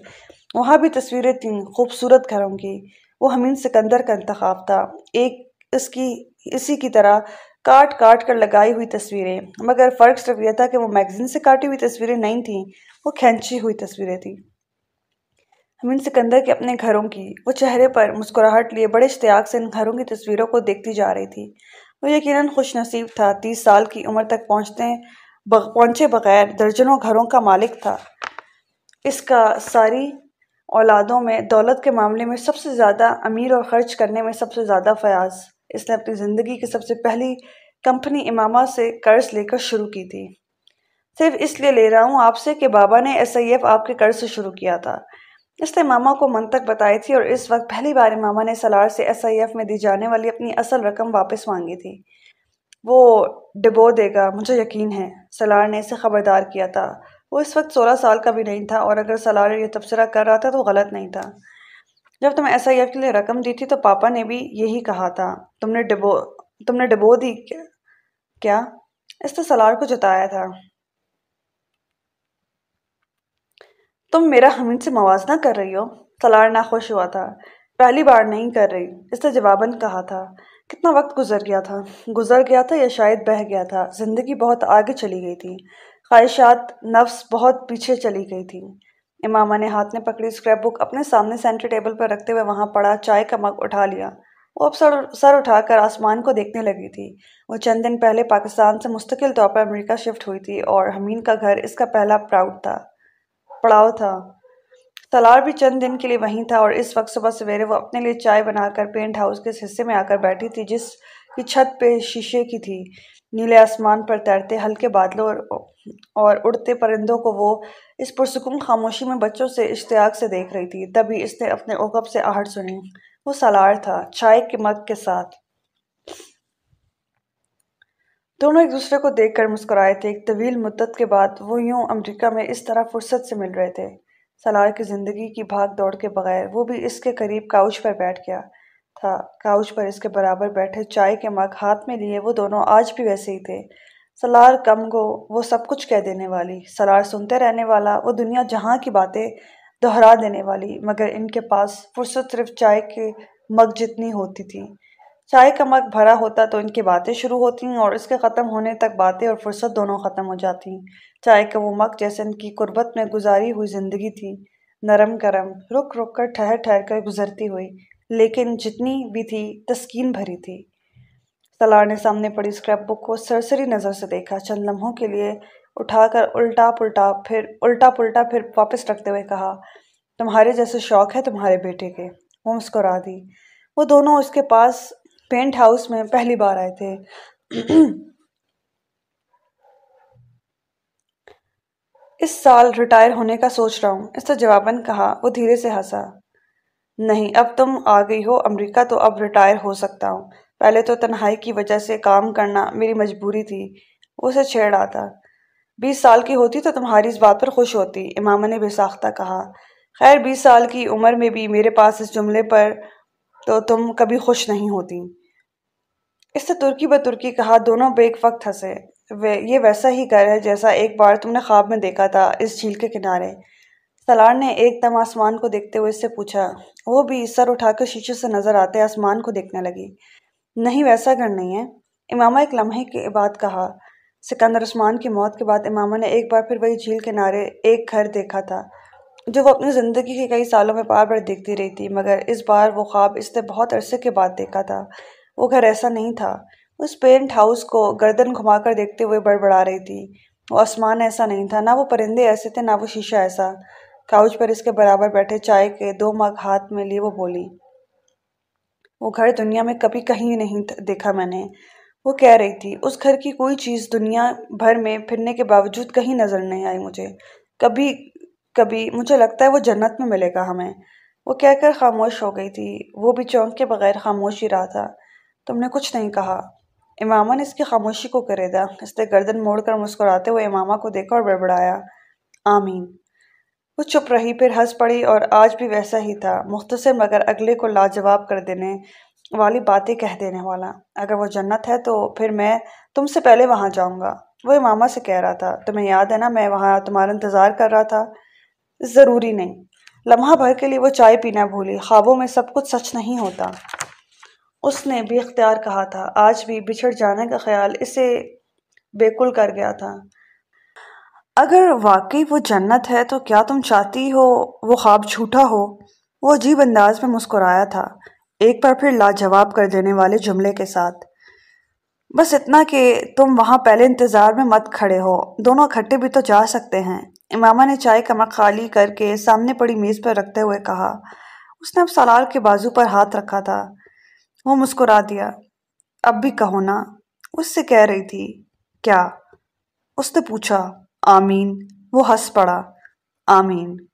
وہاں بھی تصویریں تھیں، خوبصورت گھروں کی۔ وہ ہمین سکندر کا انتخاب تھا۔ ایک اس کی، اسی کی طرح کاٹ کاٹ کر لگائی ہوئی تصویریں۔ مگر فرق صرف یہ تھا کہ وہ میگزین سے کاٹی ہوئی تصویریں نہیں تھیں، وہ کھینچی ہوئی تصویریں تھیں۔ ہمین سکندر کے اپنے گھروں کی، وہ چہرے پر مسکراہٹ لیے بڑے اشتیاق سے ان گھروں کی تصویروں کو دیکھتی جا رہی تھی۔ وہ یقیناً خوش نصیب تھا، تیس سال کی عمر تک پہنچتے پہنچے بغیر درجنوں گھروں کا مالک تھا۔ اس کا ساری اولادوں میں دولت کے معاملے میں سب سے زیادہ امیر اور خرچ کرنے میں سب سے زیادہ فیاض۔ اس نے اپنی زندگی کی سب سے پہلی کمپنی امامہ سے قرض لے کر شروع کی تھی۔ صرف اس لیے لے رہا ہوں آپ سے کہ بابا نے ایس آئی ایف آپ کے قرض سے شروع کیا تھا۔ اس نے ماما کو منطق بتائی تھی اور اس وقت پہلی بار امامہ نے سلار سے ایس آئی ایف میں دی جانے والی اپنی اصل رقم واپس مانگی تھی۔ وہ ڈبو دے گا، مجھے یقین ہے۔ سلار نے اسے خبردار کیا تھا۔ وہ اس وقت سولہ سال کا بھی نہیں تھا اور اگر سلار یہ تبصرہ کر رہا تھا تو غلط نہیں تھا۔ جب تم ایس آئی ایف کے لیے رقم دی تھی تو پاپا نے بھی یہی کہا تھا۔ تم نے ڈبو، تم نے ڈبو دی کیا؟ اس نے سلار کو جتایا تھا۔ تم میرا ہمین سے موازنہ کر رہی ہو۔ سلار ناخوش ہوا تھا۔ پہلی بار نہیں کر رہی۔ اس نے جواباً کہا تھا۔ کتنا وقت گزر گیا تھا؟ گزر گیا تھا یا شاید بہ گیا تھا؟ زندگی بہت آگے چلی گئی تھی۔ خواہشات نفس بہت پیچھے چلی گئی تھی امامہ نے ہاتھ میں پکڑی اسکریپ بک اپنے سامنے سینٹر ٹیبل پر رکھتے ہوئے وہاں پڑا، چائے کا مگ اٹھا لیا۔ وہ اب سر سر اٹھا کر آسمان کو دیکھنے لگی تھی۔ وہ چند دن پہلے پاکستان سے مستقل طور پر امریکہ شفٹ ہوئی تھی اور حمین کا گھر اس کا پہلا پراؤڈ تھا۔ پڑاؤ تھا۔ تلار بھی چند دن کے لیے وہیں تھا اور اس وقت صبح سویرے وہ اپنے لیے چائے بنا کر پینٹ ہاؤس کے اس حصے میں آ کر بیٹھی تھی جس کی چھت پہ شیشے کی تھی۔ نیلے آسمان پر تیرتے ہلکے بادلوں اور اور اڑتے پرندوں کو وہ اس پرسکون خاموشی میں بچوں سے اشتیاق سے دیکھ رہی تھی۔ تبھی اس نے اپنے اوقب سے آہٹ سنی۔ وہ سالار تھا چائے کے مگ کے ساتھ۔ دونوں ایک دوسرے کو دیکھ کر مسکرائے تھے۔ ایک طویل مدت کے بعد وہ یوں امریکہ میں اس طرح فرصت سے مل رہے تھے۔ سالار کی زندگی کی بھاگ دوڑ کے بغیر وہ بھی اس کے قریب کاؤچ پر بیٹھ گیا تھا۔ کاؤچ پر اس کے برابر بیٹھے چائے کے مگ ہاتھ میں لیے وہ دونوں آج بھی ویسے ہی تھے۔ سلار کم گو، وہ سب کچھ کہہ دینے والی۔ سلار سنتے رہنے والا، وہ دنیا جہاں کی باتیں دہرا دینے والی۔ مگر ان کے پاس فرصت صرف چائے کے مگ جتنی ہوتی تھی۔ چائے کا مگ بھرا ہوتا تو ان کی باتیں شروع ہوتی اور اس کے ختم ہونے تک باتیں اور فرصت دونوں ختم ہو جاتی چائے کا وہ مگ جیسے ان کی قربت میں گزاری ہوئی زندگی تھی۔ نرم گرم، رک رک کر ٹھہر ٹھہر کر گزرتی ہوئی، لیکن جتنی بھی تھی، تسکین بھری تھی۔ سلار نے سامنے پڑی اسکریپ بک کو سرسری نظر سے دیکھا۔ چند لمحوں کے لیے اٹھا کر الٹا پلٹا پھر الٹا پلٹا پھر واپس رکھتے ہوئے کہا، تمہارے جیسے شوق ہے تمہارے بیٹے کے۔ وہ مسکرا دی۔ وہ دونوں اس کے پاس پینٹ ہاؤس میں پہلی بار آئے تھے۔ <clears throat> اس سال ریٹائر ہونے کا سوچ رہا ہوں۔ اس سے جواباً کہا، وہ دھیرے سے ہنسا۔ نہیں، اب تم آ گئی ہو امریکہ تو اب ریٹائر ہو سکتا ہوں۔ پہلے تو تنہائی کی وجہ سے کام کرنا میری مجبوری تھی، وہ اسے چھیڑ آتا بیس سال کی ہوتی تو تمہاری اس بات پر خوش ہوتی، امامہ نے بے ساختہ کہا۔ خیر، بیس سال کی عمر میں بھی میرے پاس اس جملے پر تو تم کبھی خوش نہیں ہوتی۔ اس سے ترکی ب ترکی کہا، دونوں بے ایک وقت ہنسے۔ یہ ویسا ہی گھر ہے جیسا ایک بار تم نے خواب میں دیکھا تھا، اس جھیل کے کنارے۔ سلار نے ایک دم آسمان کو دیکھتے ہوئے اس سے پوچھا۔ وہ بھی سر اٹھا کر شیشے سے نظر آتے آسمان کو دیکھنے لگی۔ نہیں، ویسا گھر نہیں ہے۔ امامہ ایک لمحے کے بعد کہا۔ سکندر عثمان کی موت کے بعد امامہ نے ایک بار پھر وہی جھیل کنارے ایک گھر دیکھا تھا، جو وہ اپنی زندگی کے کئی سالوں میں بار بار دیکھتی رہی تھی، مگر اس بار وہ خواب اس نے بہت عرصے کے بعد دیکھا تھا۔ وہ گھر ایسا نہیں تھا۔ اس پینٹ ہاؤس کو گردن گھما کر دیکھتے ہوئے بڑبڑا رہی تھی۔ وہ آسمان ایسا نہیں تھا، نہ وہ پرندے ایسے تھے، نہ وہ شیشہ ایسا۔ کاؤچ پر اس کے برابر بیٹھے چائے کے دو مگ ہاتھ میں لیے وہ بولی وہ گھر دنیا میں کبھی کہیں نہیں دیکھا میں نے۔ وہ کہہ رہی تھی، اس گھر کی کوئی چیز دنیا بھر میں پھرنے کے باوجود کہیں نظر نہیں آئی مجھے۔ کبھی کبھی مجھے لگتا ہے وہ جنت میں ملے گا ہمیں۔ وہ کہہ کر خاموش ہو گئی تھی۔ وہ بھی چونک کے بغیر خاموش ہی رہا تھا۔ تم نے کچھ نہیں کہا۔ امامہ نے اس کی خاموشی کو کرے دا اس نے گردن موڑ کر مسکراتے ہوئے امامہ کو دیکھا اور بڑبڑایا۔ آمین۔ وہ چپ رہی، پھر ہنس پڑی اور آج بھی ویسا ہی تھا۔ مختصر مگر اگلے کو لاجواب کر دینے والی باتیں کہہ دینے والا۔ اگر وہ جنت ہے تو پھر میں تم سے پہلے وہاں جاؤں گا۔ وہ امامہ سے کہہ رہا تھا، تمہیں یاد ہے نا میں وہاں تمہارا انتظار کر رہا تھا؟ ضروری نہیں۔ لمحہ بھر کے لیے وہ چائے پینا بھولی، خوابوں میں سب کچھ سچ نہیں ہوتا۔ اس نے بھی اختیار کہا تھا، آج بھی بچھڑ جانے کا خیال اسے بیکل کر گیا تھا۔ اگر واقعی وہ جنت ہے تو کیا تم چاہتی ہو وہ خواب جھوٹا ہو؟ وہ عجیب انداز میں مسکرایا تھا، ایک بار پھر لاجواب کر دینے والے جملے کے ساتھ۔ بس اتنا کہ تم وہاں پہلے انتظار میں مت کھڑے ہو، دونوں کھٹے بھی تو جا سکتے ہیں۔ امامہ نے چائے کا مک خالی کر کے سامنے پڑی میز پر رکھتے ہوئے کہا، اس نے اب سالار کے بازو پر ہاتھ رکھا تھا۔ وہ مسکرا دیا، اب بھی کہو نا، اس سے کہہ رہی تھی، کیا؟ اس نے پوچھا آمین۔ وہ ہنس پڑا۔ آمین۔